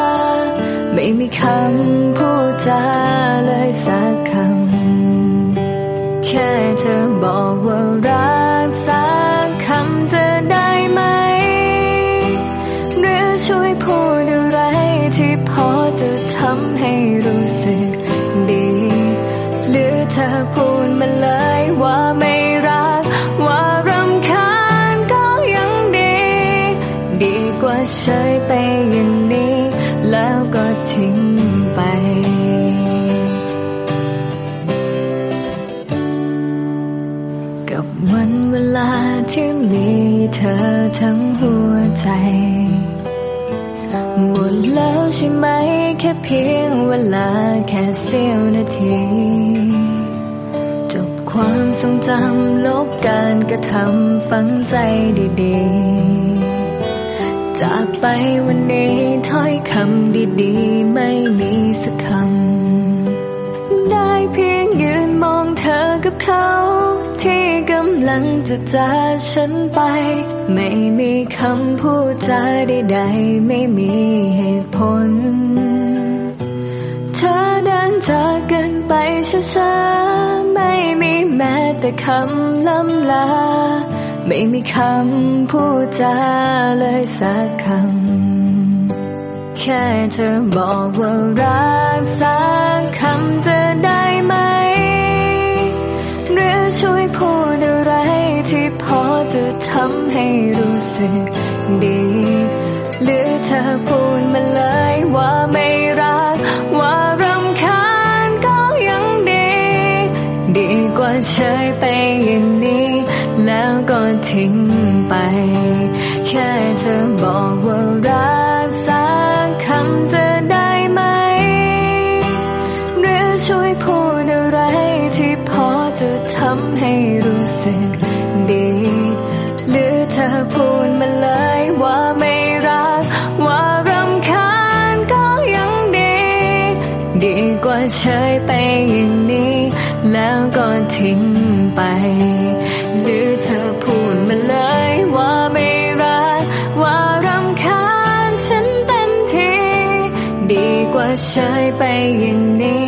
ไม่มีคำพูดจาเลยสักคำ แค่เธอบอกว่ารัก ธอทั้งหัวใจ หมดแล้วใช่ไหม แค่เพียงเวลาแค่เสี้ยวนาที จบความทรงจำลบการกระทำฝังใจดีๆ จากไปวันนี้ถ้อยคำดีๆ ไม่มีสักคำ ได้เพียงยืนมองเธอกับเขาที่กำลังจะจากฉันไป ไม่มีคำพูดจาใดๆไม่มีเหตุผล เธอเดินจากกันไปช้าๆไม่มีแม้แต่คำล้ำลา ไม่มีคำพูดจาเลยสักคำ แค่เธอบอกว่ารักสักคำจะ ทำให้รู้สึกดีหรือเธอพูดมาเลยว่าไม่รัก ว่ารำคาญก็ยังดี ดีกว่าเฉยไปอย่างนี้ แล้วก็ทิ้งไป แค่เธอบอกว่ารัก เฉยไปอย่างนี้ แล้วก็ทิ้งไป หรือเธอพูดมาเลยว่าไม่รักว่ารำคาญฉันเต็มที ดีกว่าเฉยไปอย่างนี้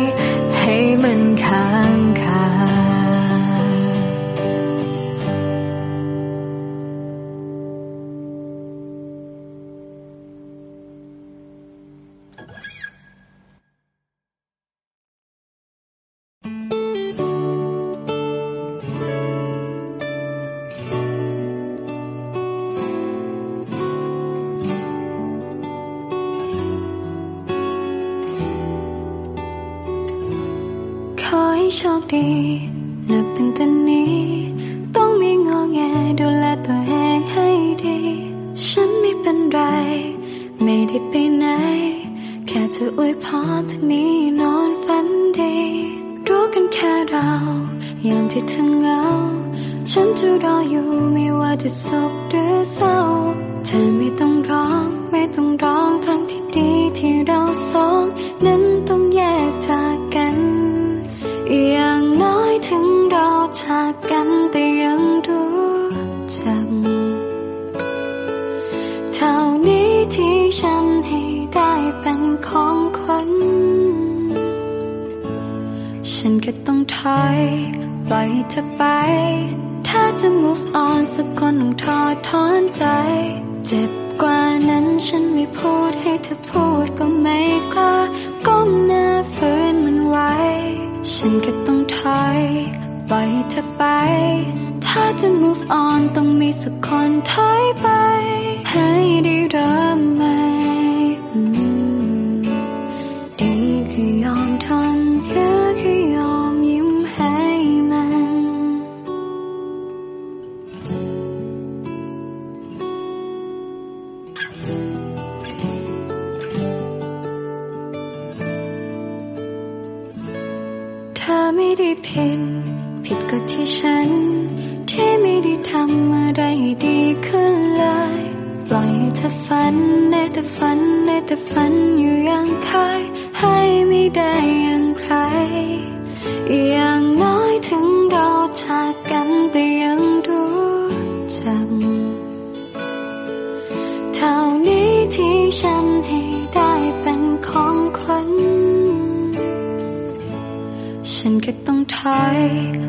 high.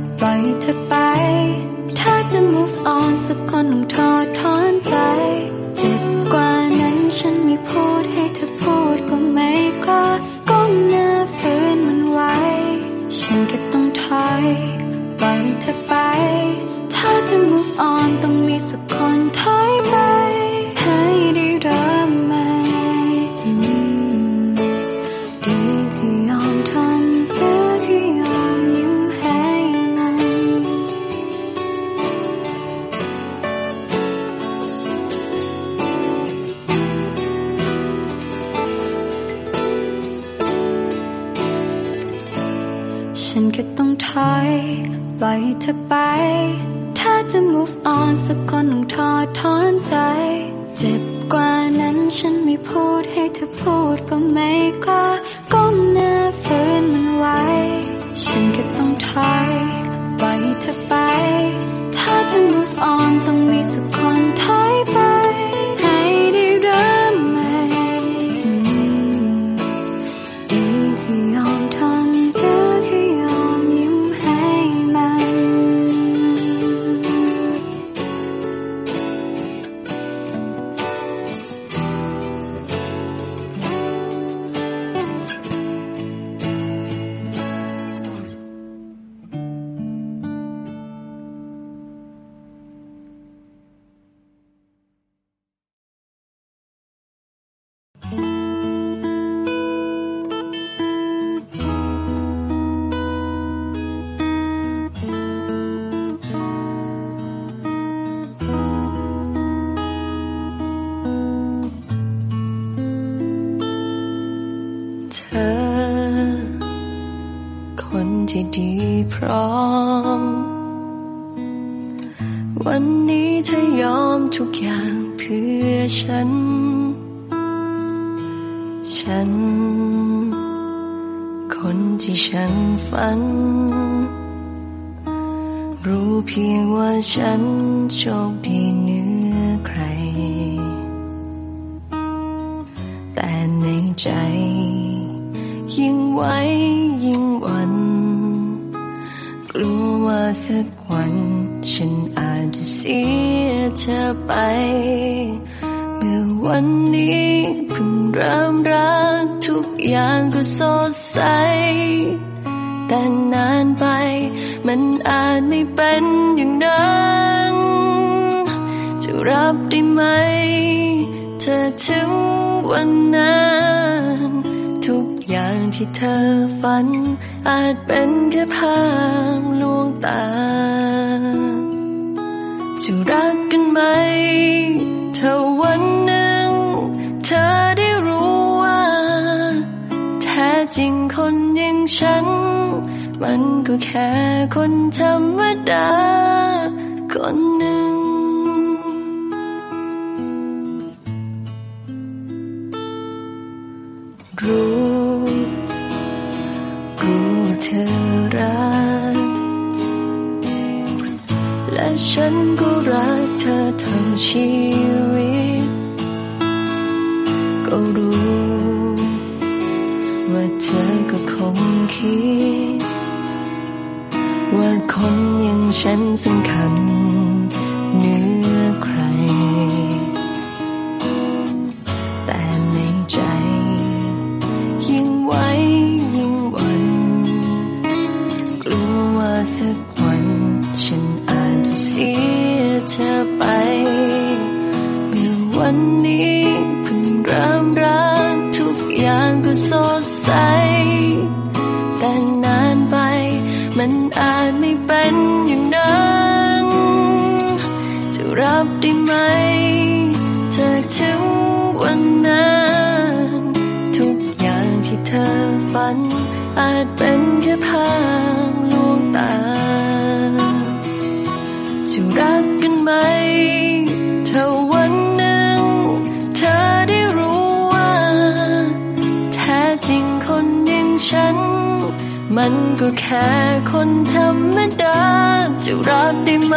ไหม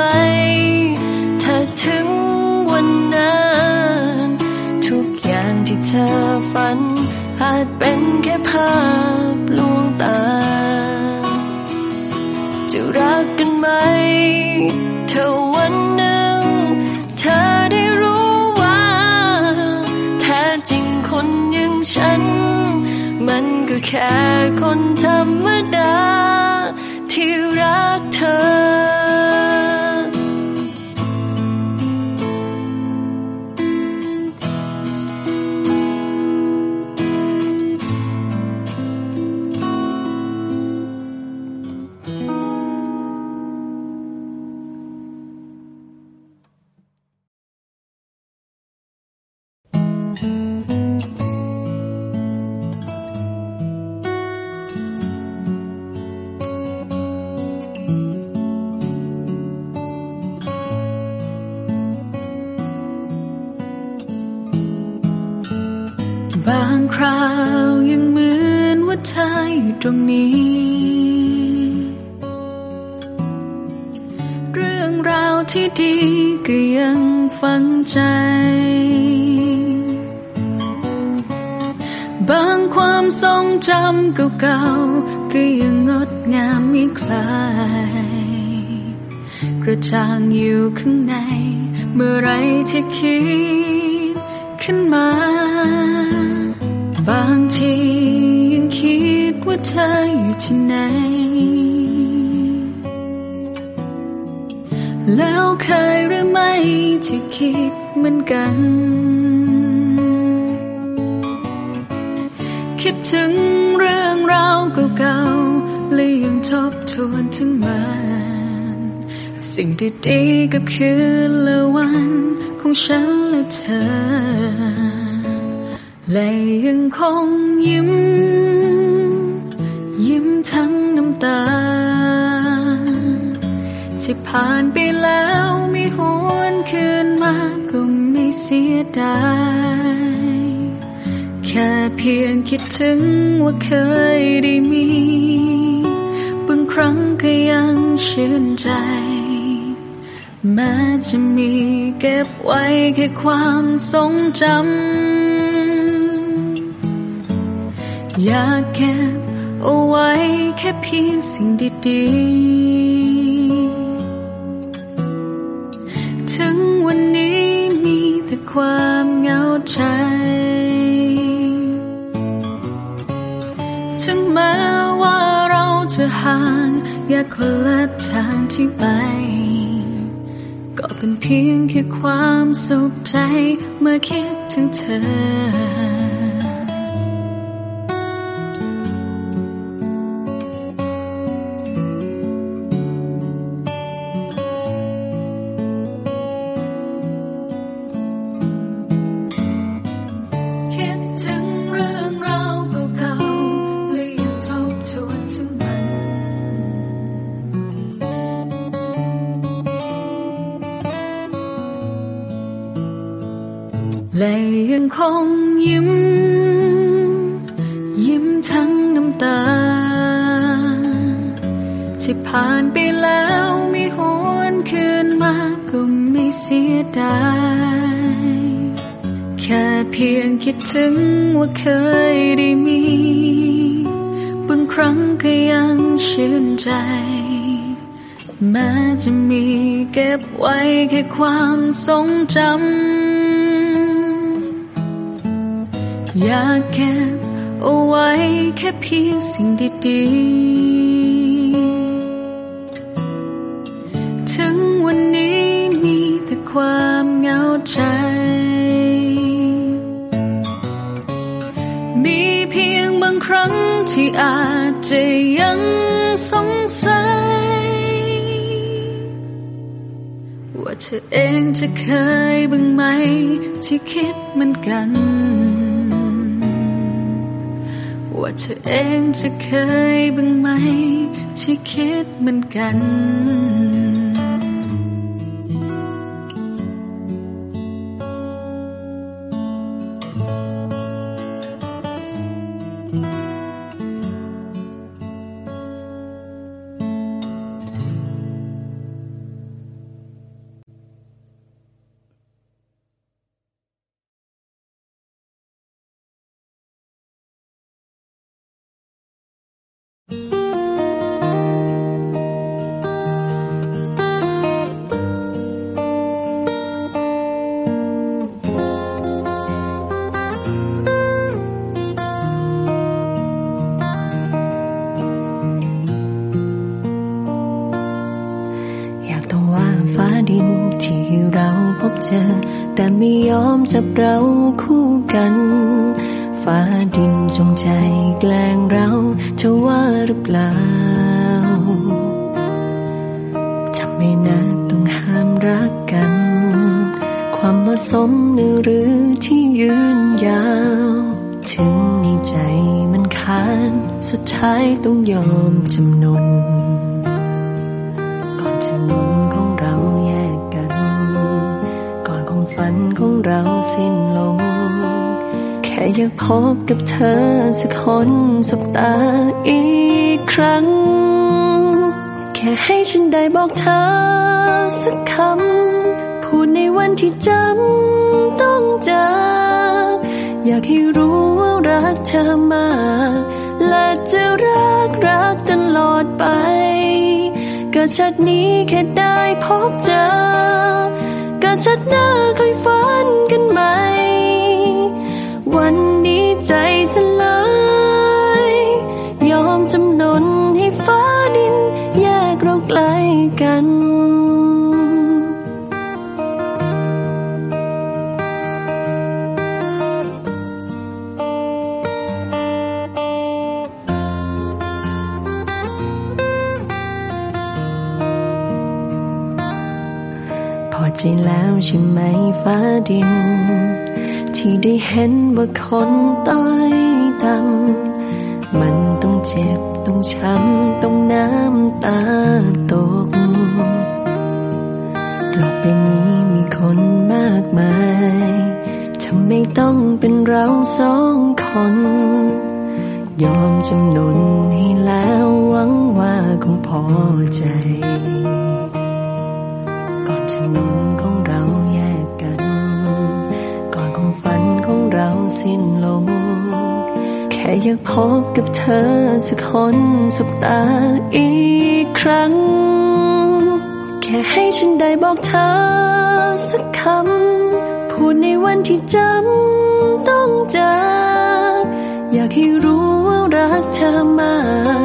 ถ้าถึงวันนั้น ทุกอย่างที่เธอฝัน อาจเป็นแค่ภาพลวงตา จะรักกันไหมถ้าวันหนึ่ง เธอได้รู้ว่า แท้จริงคนอย่างฉัน มันก็แค่คนธรรมดาำเก่าๆก็ยังงดงามไม่คลายกระจ่างอยู่ข้างใน เมื่อไรที่คิดขึ้นมา บางทียังคิดว่าเธออยู่ที่ไหน แล้วเคยหรือไม่ที่คิดเหมือนกัน เก่าๆเลยยังทบทวนถึงมัน สิ่งดีๆกับคืนและวันของฉันและเธอ และยังคงยิ้ม ยิ้มทั้งน้ำตา ที่ผ่านไปแล้วไม่หวนคืนมาก็ไม่เสียดาย แค่เพียงคิดถึงว่าเคยได้มีบางครั้งก็ยังชื่นใจ แม้จะมีเก็บไว้แค่ความทรงจำอยากเก็บเอาไว้แค่เพียงสิ่งดีๆ ถึงวันนี้มีแต่ความเหงาใจางอยากคนละทางที่ไป ก็เป็นเพียงแค่ความสุขใจเมื่อคิดถึงเธอ ว่าเคยได้มี บางครั้งก็ยังชื่นใจ แม้จะมีเก็บไว้แค่ความทรงจำ อยากเก็บเอาไว้แค่เพียงสิ่งดีๆ ธอเองจะเคยบ้างไหม ที่คิดเหมือนกัน ว่าเธอเองจะเคยบ้างไหม ที่คิดเหมือนกัน อ แต่ไม่ยอมจับเราคู่กัน ฟ้าดินจงใจแกล้งเราจะว่าหรือเปล่าจำไม่นะต้องห้ามรักกัน ความเหมาะสมหรือที่ยืนยาว ถึงในใจมันค้าน สุดท้ายต้องยอมจำนน เราสิ้นลง แค่อยากพบกับเธอสักคนสบตาอีกครั้ง แค่ให้ฉันได้บอกเธอสักคำ พูดในวันที่จำต้องจาก อยากให้รู้ว่ารักเธอมากและจะรักรักตลอดไป ก็ชาตินี้แค่ได้พบเจอ ชาติหน้าค่อยฝันกันใหม่วัน ใช่ไหมฟ้าดิน ที่ได้เห็นว่าคนต้อยต่ำมันต้องเจ็บต้องช้ำต้องน้ำตาตกโลกใบนี้มีคนมากมายทำไมต้องเป็นเราสองคน ยอมจำนนให้แล้วหวังว่าคงพอใจ สิ้นลง แค่อยากพบกับเธอสักคนสบตาอีกครั้ง แค่ให้ฉันได้บอกเธอสักคำ พูดในวันที่จำต้องจากอยากให้รู้ว่ารักเธอมาก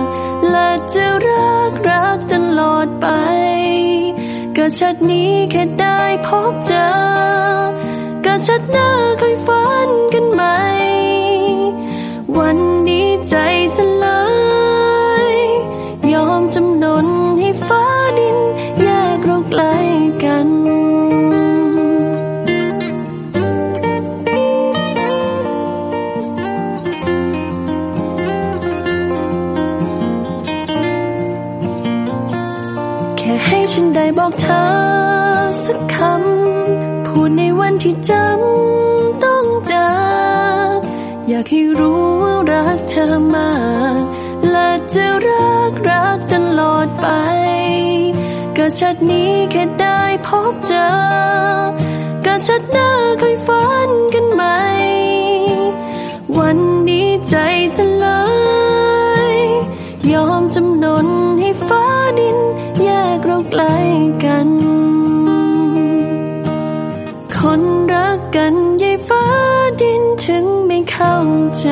และจะรักรักตลอดไปก็ชาตินี้แค่ได้พบเจอก็ชาติหน้าค่อยฝันกันใหม่วัน ใจสลาย ยอมจำนนให้ฟ้าดิน แยกเราไกลกันแค่ให้ฉันได้บอกเธอ ก็ชาตินี้แค่ได้พบเจอก็ชาติหน้าค่อยฝันกันใหม่ วันนี้ใจสลาย ยอมจำนนให้ฟ้าดิน แยกเราไกลกัน คนรักกันยายฟ้าดินถึงไม่เข้าใจ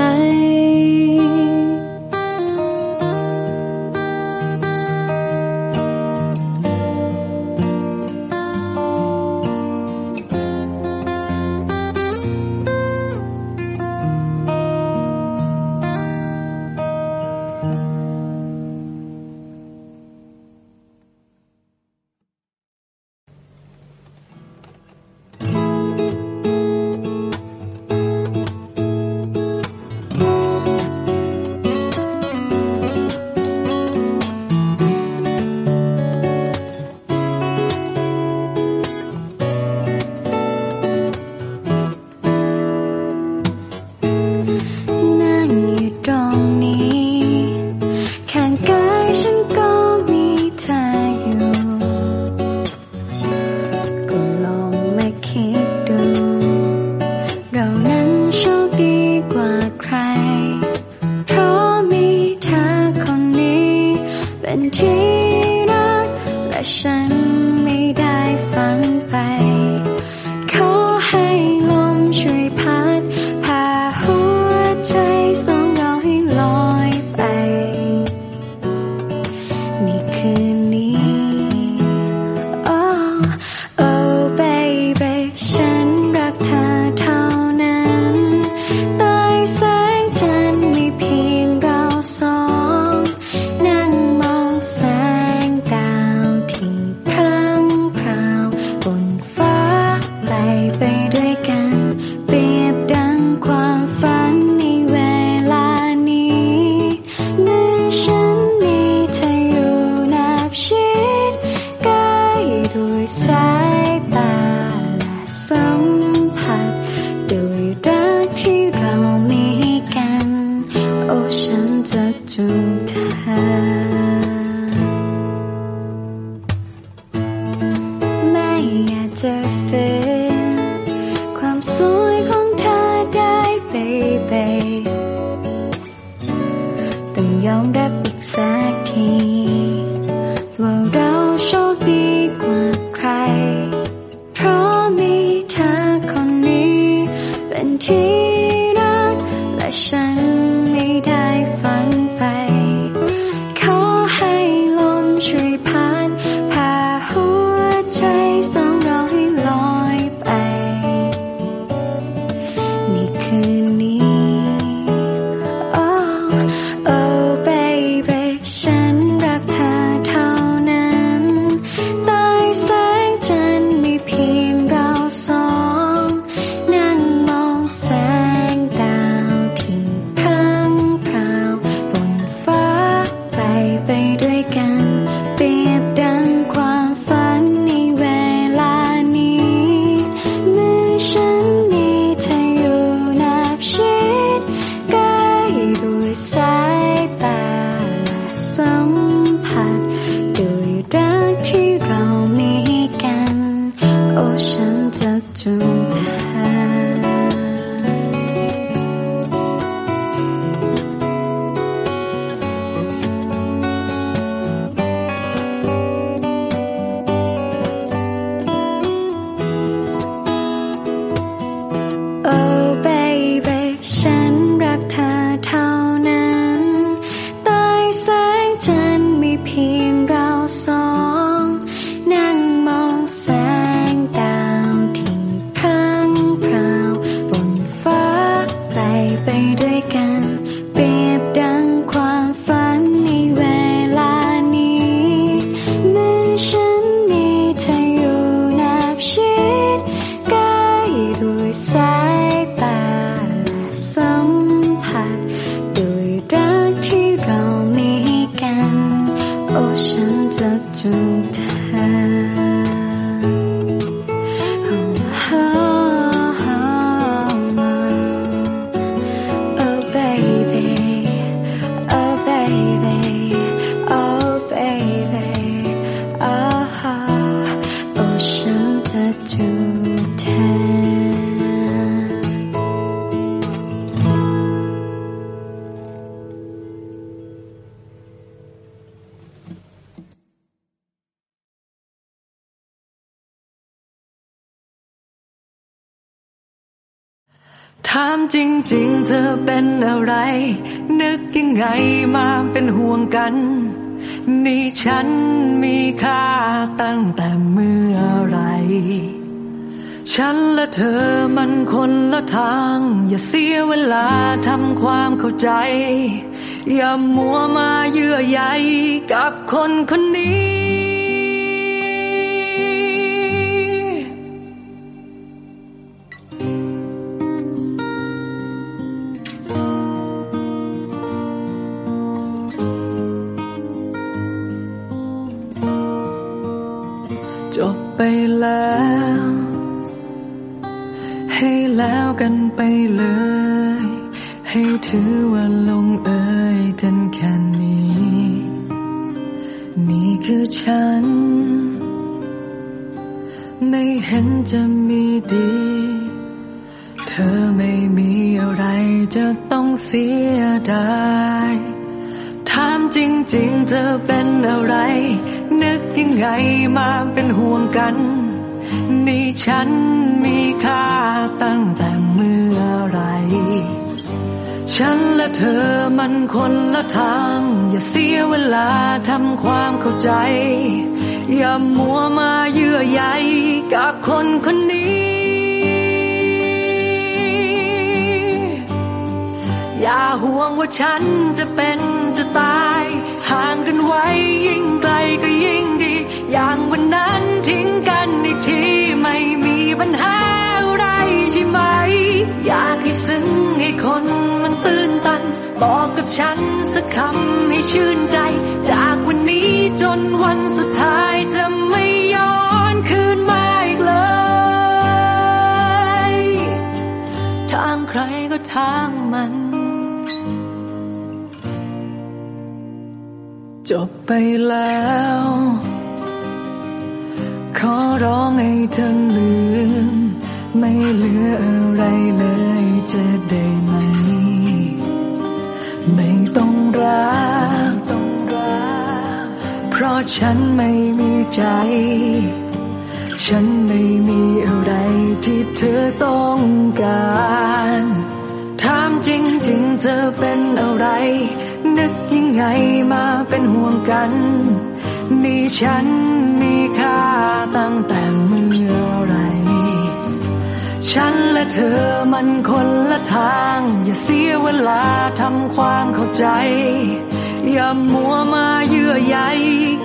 ไม่เห็นจะมีดี เธอไม่มีอะไรจะต้องเสียดายถามจริงๆ เธอเป็นอะไร นึกยังไงมาเป็นห่วงกัน นี่ฉันมีค่าตั้งแต่เมื่อไร ฉันและเธอมันคนละทาง อย่าเสียเวลาทำความเข้าใจ อย่ามัวมาเยื่อใยกับคนคนนี้ อย่าห่วงว่าฉันจะเป็นจะตาย ห่างกันไว้ยิ่งไกลก็ยิ่งดี อย่างวันนั้นทิ้งกันในที่ไม่มีปัญหาอะไรใช่ไหม อยากให้ซึ้งให้คนมันตื่นตัน บอกกับฉันสักคำให้ชื่นใจ จากวันนี้จนวันสุดท้ายจะไม่ย้อนคืนมาอีกเลย ทางใครก็ทางมัน จบไปแล้ว ขอร้องให้เธอลืม ไม่เหลืออะไรเลยจะได้ไหม ไม่ต้องรัก เพราะฉันไม่มีใจ ฉันไม่มีอะไรที่เธอต้องการถามจริงๆเธอเป็นอะไร นึกยังไงมาเป็นห่วงกัน นี่ฉันมีค่าตั้งแต่เมื่อไร ฉันและเธอมันคนละทาง อย่าเสียเวลาทำความเข้าใจ อย่ามัวมาเยื่อใย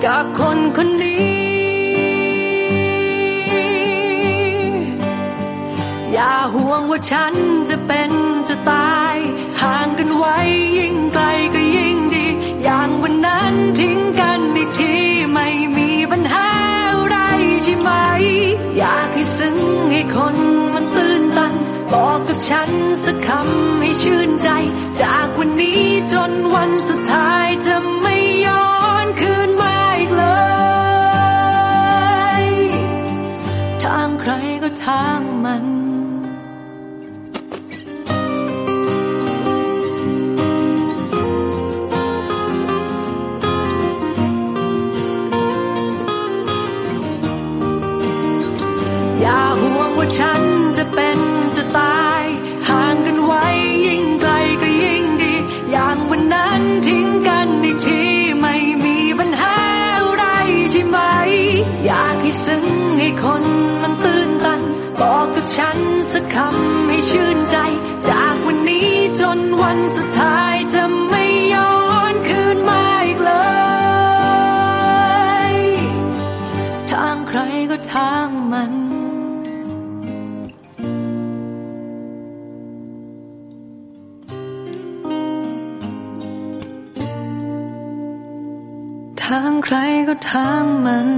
กับคนคนนี้ อย่าห่วงว่าฉันจะเป็นจะตาย ห่างกันไว้ยิ่งไกลก็ยิ่งดี อย่างวันนั้นทิ้งกันในที่ไม่มีปัญหา ช่ไหม อยากให้ซึ้งให้คนมันตื่นตัน บอกกับฉันสักคำให้ชื่นใจ จากวันนี้จนวันสุดท้ายจะไม่ย้อนคืนมาอีกเลย ทางใครก็ทางมัน ฉันจะเป็นจะตาย ห่างกันไว้ยิ่งไกลก็ยิ่งดี อย่างวันนั้นทิ้งกันในที่ไม่มีปัญหาอะไรใช่ไหม อยากให้ซึ้งให้คนมันตื่นตัน บอกกับฉันสักคำให้ชื่นใจ จากวันนี้จนวันสุดท้ายจะไม่ย้อนคืนมาอีกเลย ทางใครก็ทาง ทางใครก็ทางมัน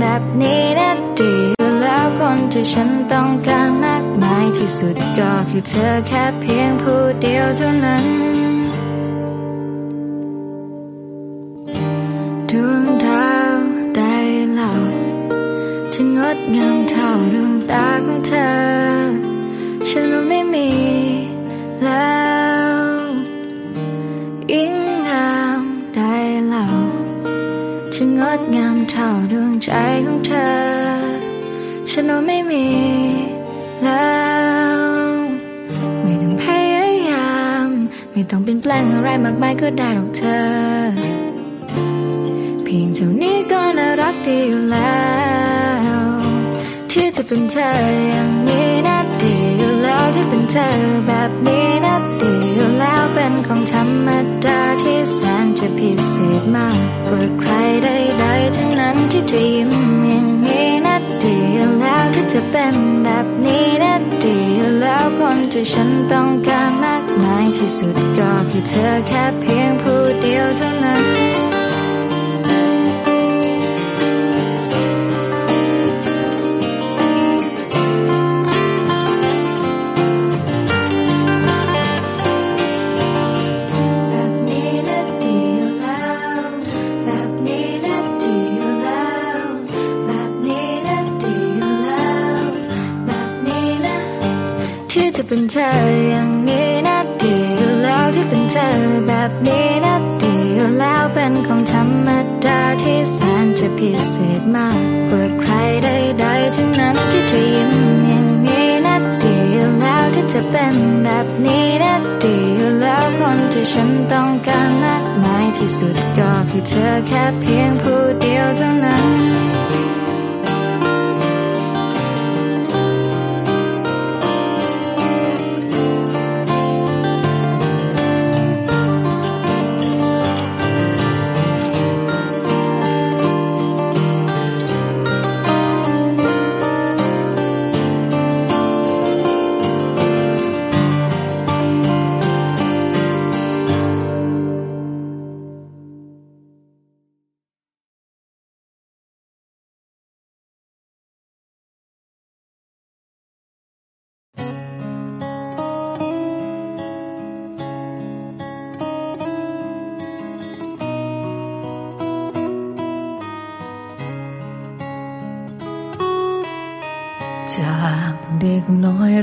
แบบนี้น่าดีอยู่แล้วคนที่ฉันต้องการมากมายที่สุดก็คือเธอแค่เพียงผู้เดียวเท่านั้นดวงดาวได้เล่าจะงดงามเท่าดวงตาของเธอ ฉันรู้ไม่มีแล้ว ดงามเท่าดวงใจของเธอ ฉันรู้ไม่มีแล้ว ไม่ต้องพยายาม ไม่ต้องเปลี่ยนแปลงอะไรมากมายก็ได้หรอกเธอ เพียงเท่านี้ก็น่ารักดีอยู่แล้ว ที่จะเป็นเธออย่างนี้น่าดีอยู่แล้ว ที่เป็นเธอแบบนี้น่าดีอยู่แล้วเป็นของธรรมดาที่แสนจะพิเศษมากกว่าใครใดๆทั้งนั้นที่จะยิ้มอย่างนี้น่าดีอยู่แล้วที่จะเป็นแบบนี้น่าดีอยู่แล้วคนที่ฉันต้องการมากมายที่สุดก็คือเธอแค่เพียงผู้เดียวเท่านั้น เป็นเธออย่างนี้นะดีอยู่แล้วที่เป็นเธอแบบนี้นะดีอยู่แล้วเป็นของธรรมดาที่แสนจะพิเศษมากกว่าใครใดๆทั้งนั้นที่จะยิ้มอย่างนี้นะดีอยู่แล้วที่จะเป็นแบบนี้นะดีอยู่แล้วคนที่ฉันต้องการมากมายที่สุดก็คือเธอแค่เพียงผู้เดียวเท่านั้น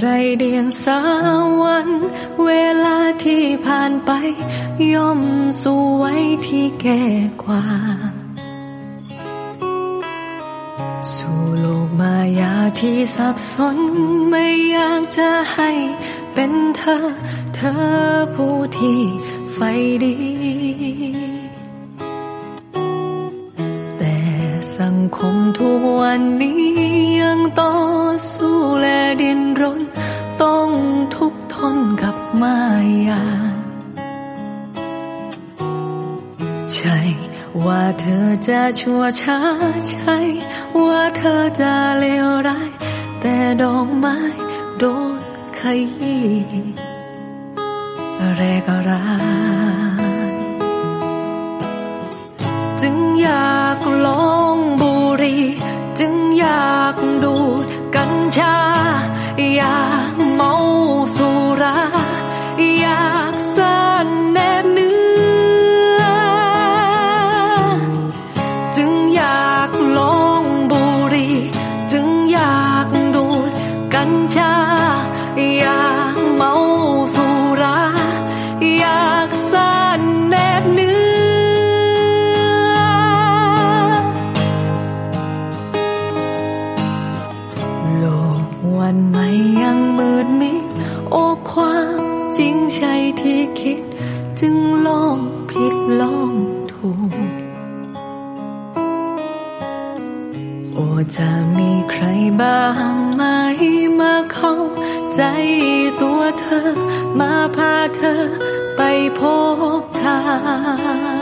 ไรเดียงสาวัน เวลาที่ผ่านไป ย่อมสู้ไว้ที่แก่กว่า สู่โลกมายาที่สับสน ไม่อยากจะให้เป็นเธอ เธอผู้ที่ไฟดี คงทุกวันนี้ยังต่อสู้และดิ้นรน ต้องทุกทนกับมายา ใช่ว่าเธอจะชั่วช้าใช่ว่าเธอจะเลวร้าย แต่ดอกไม้โดนขยี้แรกร้ายจึงอยากลอง รี จึงอยากดูดกัญชา อยากเมาสุรา อยากสน บ้างไหมมาเข้าใจตัวเธอ มาพาเธอไปพบทาง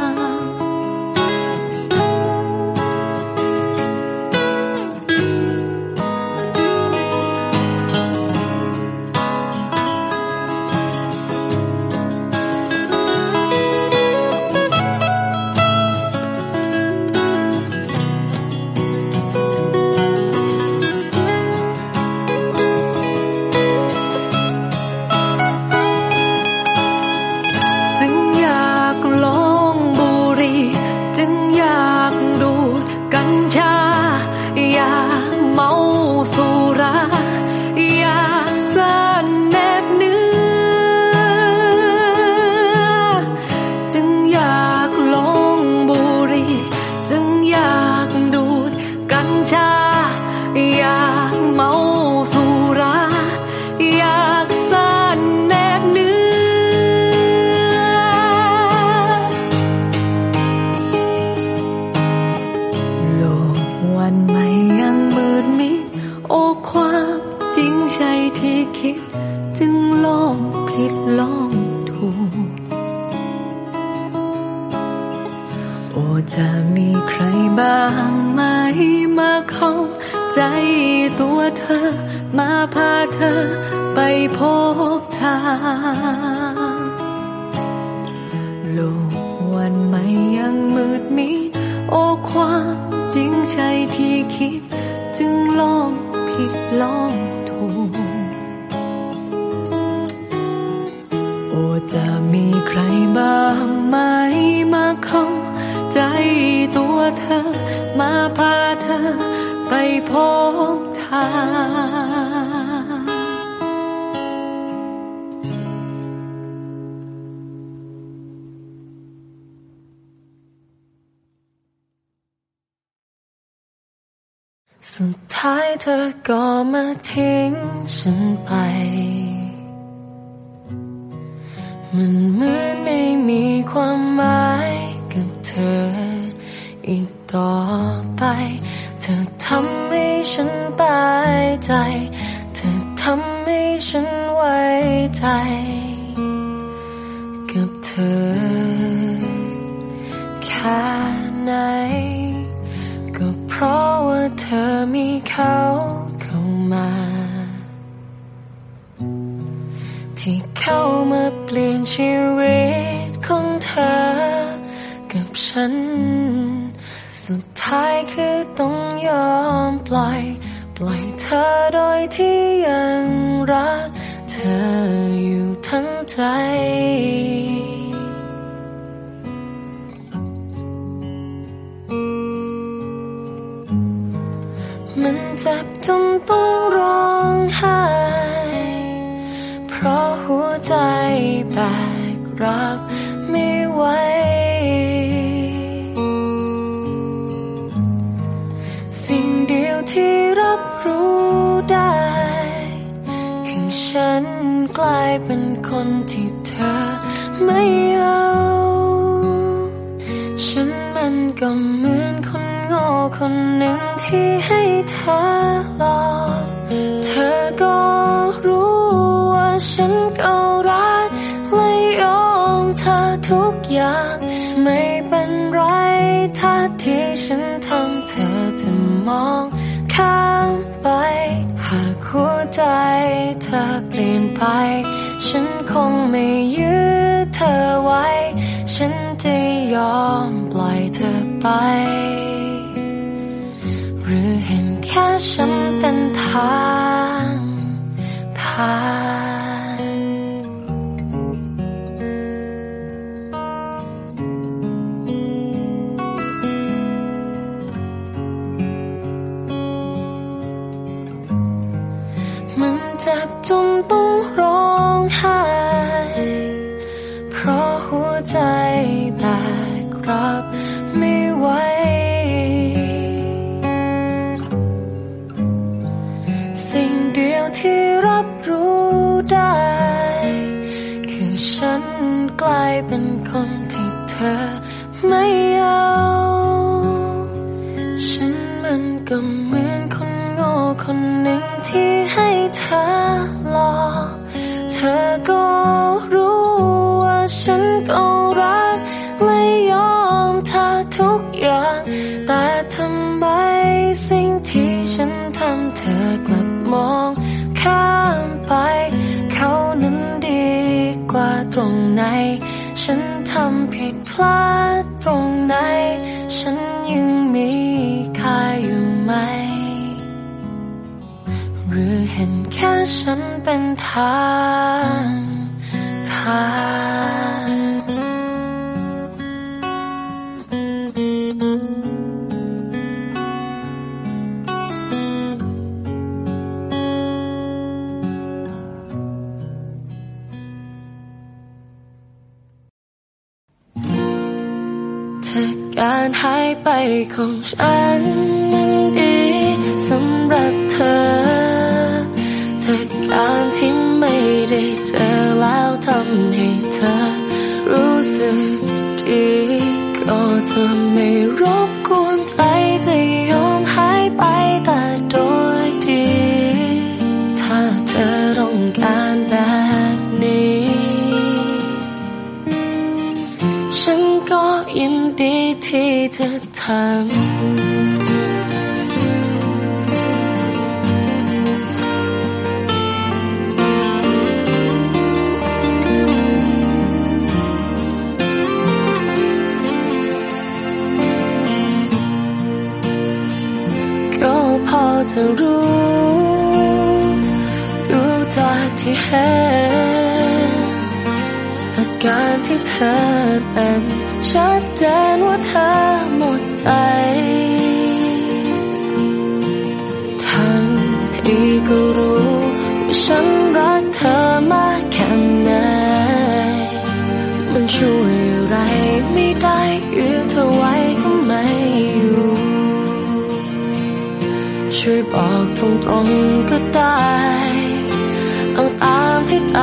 เห็นแค่ฉันเป็นทางผ่านถ้าการหายไปของฉันำให้เธอรู้สึกดีก็จะไม่รบกวนใจจะยอมหายไปแต่โดยดี ถ้าเธอต้องการแบบนี้ ฉันก็ยินดีที่จะทำ จะรู้รู้จากที่เห็นอาการที่เธอเป็นชัดเจนว่าเธอหมดใจ ตรงๆก็ได้เอาตามที่ใจ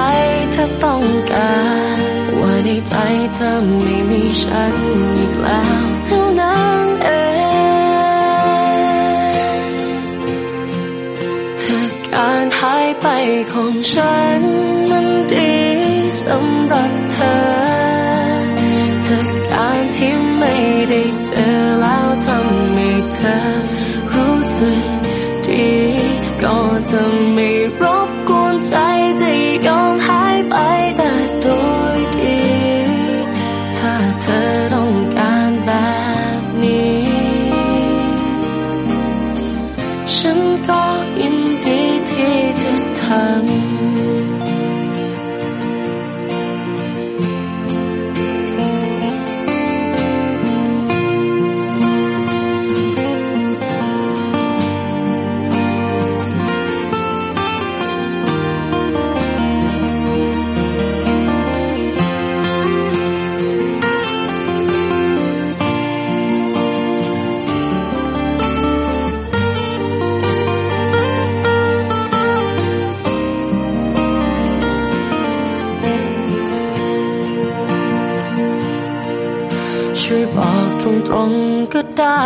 เธอต้องการ ว่าในใจเธอไม่มีฉันอีกแล้วเท่านั้นเองเธอการหายไปของฉันมันดีสำหรับเธอ เธอการที่ไม่ได้เจอแล้วทำให้เธอรู้สึกดี ก็จะไม่ ได้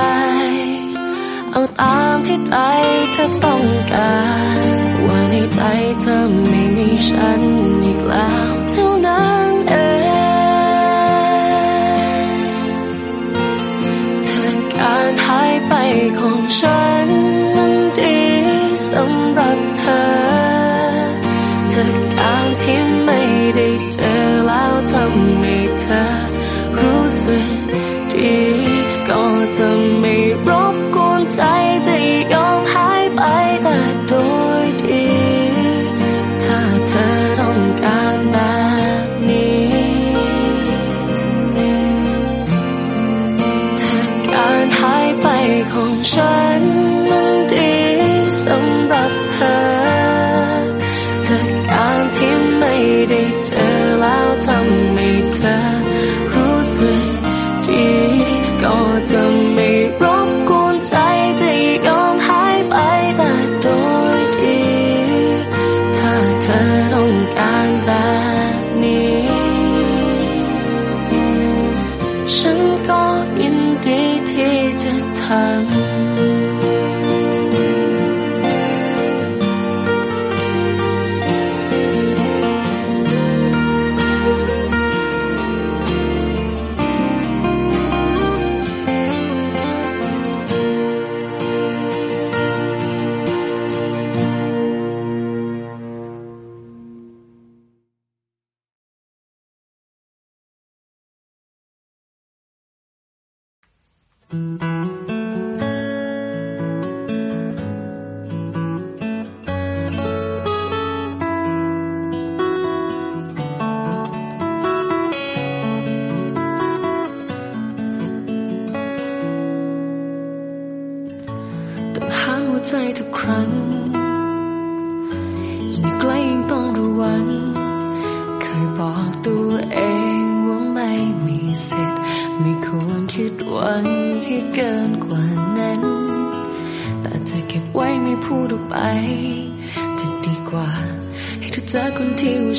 เอาตามที่ใจเธอต้องการ ว่าในใจเธอไม่มีฉันอีกแล้วเท่านั้นเองเธอการหายไปของฉัน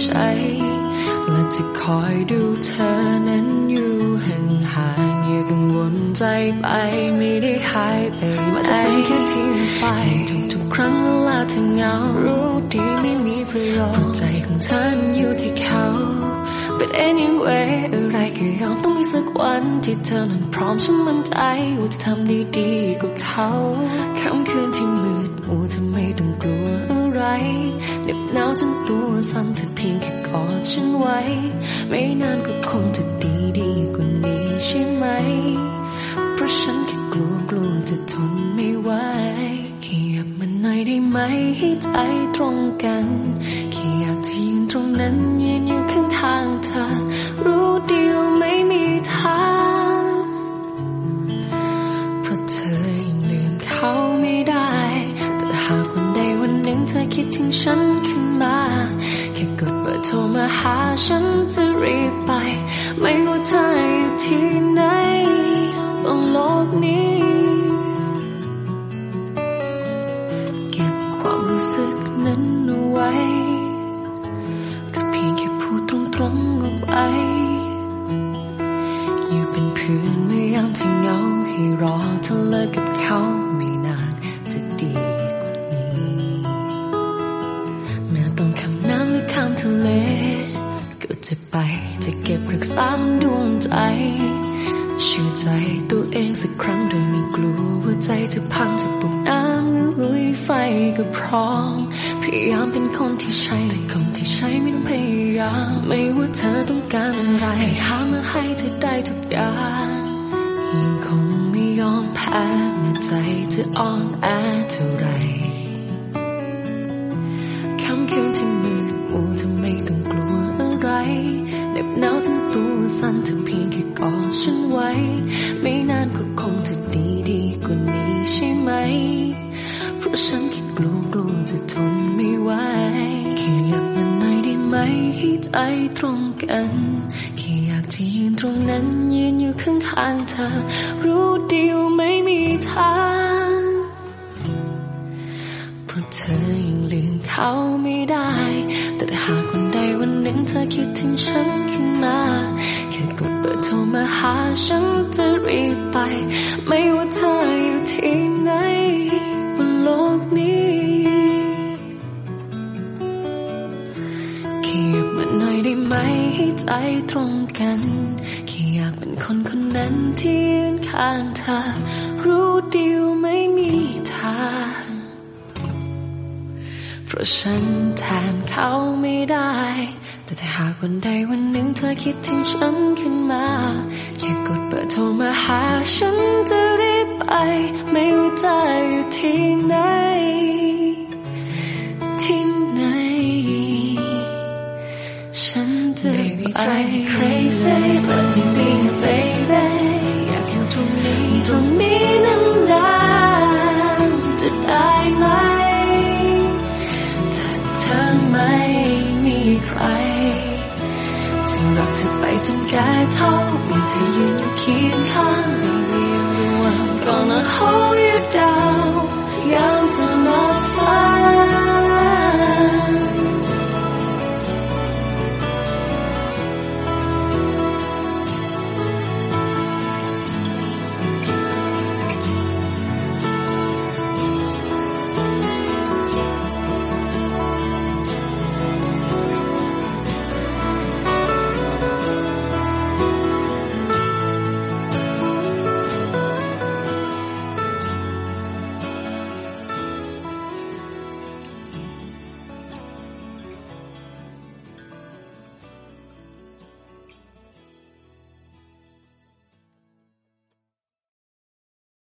ใช้ และจะคอยดูเธอนั้นอยู่ห่างหาๆอย่ากังวลใจไปไม่ได้หายไปมาจะเป็นแค่ที่ไฟทุกๆครั้งเวลาเธอเหงารู้ดีไม่มีประโยชน์ใจของเธออยู่ที่เขา But anyway อะไรก็ยอมต้องมีสักวันที่เธอนั้นพร้อมฉันมั่นใจว่าจะทำดีดีกว่าเขาคำคืนที่มือ เหน็บหนาวจนตัวสั่นเธอเพียงแค่กอดฉันไว้ ไม่นานก็คงจะดีดีกว่านี้ใช่ไหม เพราะฉันแค่กลัวกลัวจะทนไม่ไหวขยับมันหน่อยได้ไหมให้ใจตรงกัน ฉันแทนเขาไม่ได้ แต่ถ้าหากวันใดวันหนึ่งเธอคิดถึงฉันขึ้นมา แค่กดเปิดโทรมาหาฉันจะรีบไป ไม่ว่าเธอยู่ที่ไหน ที่ไหน ฉันจะไป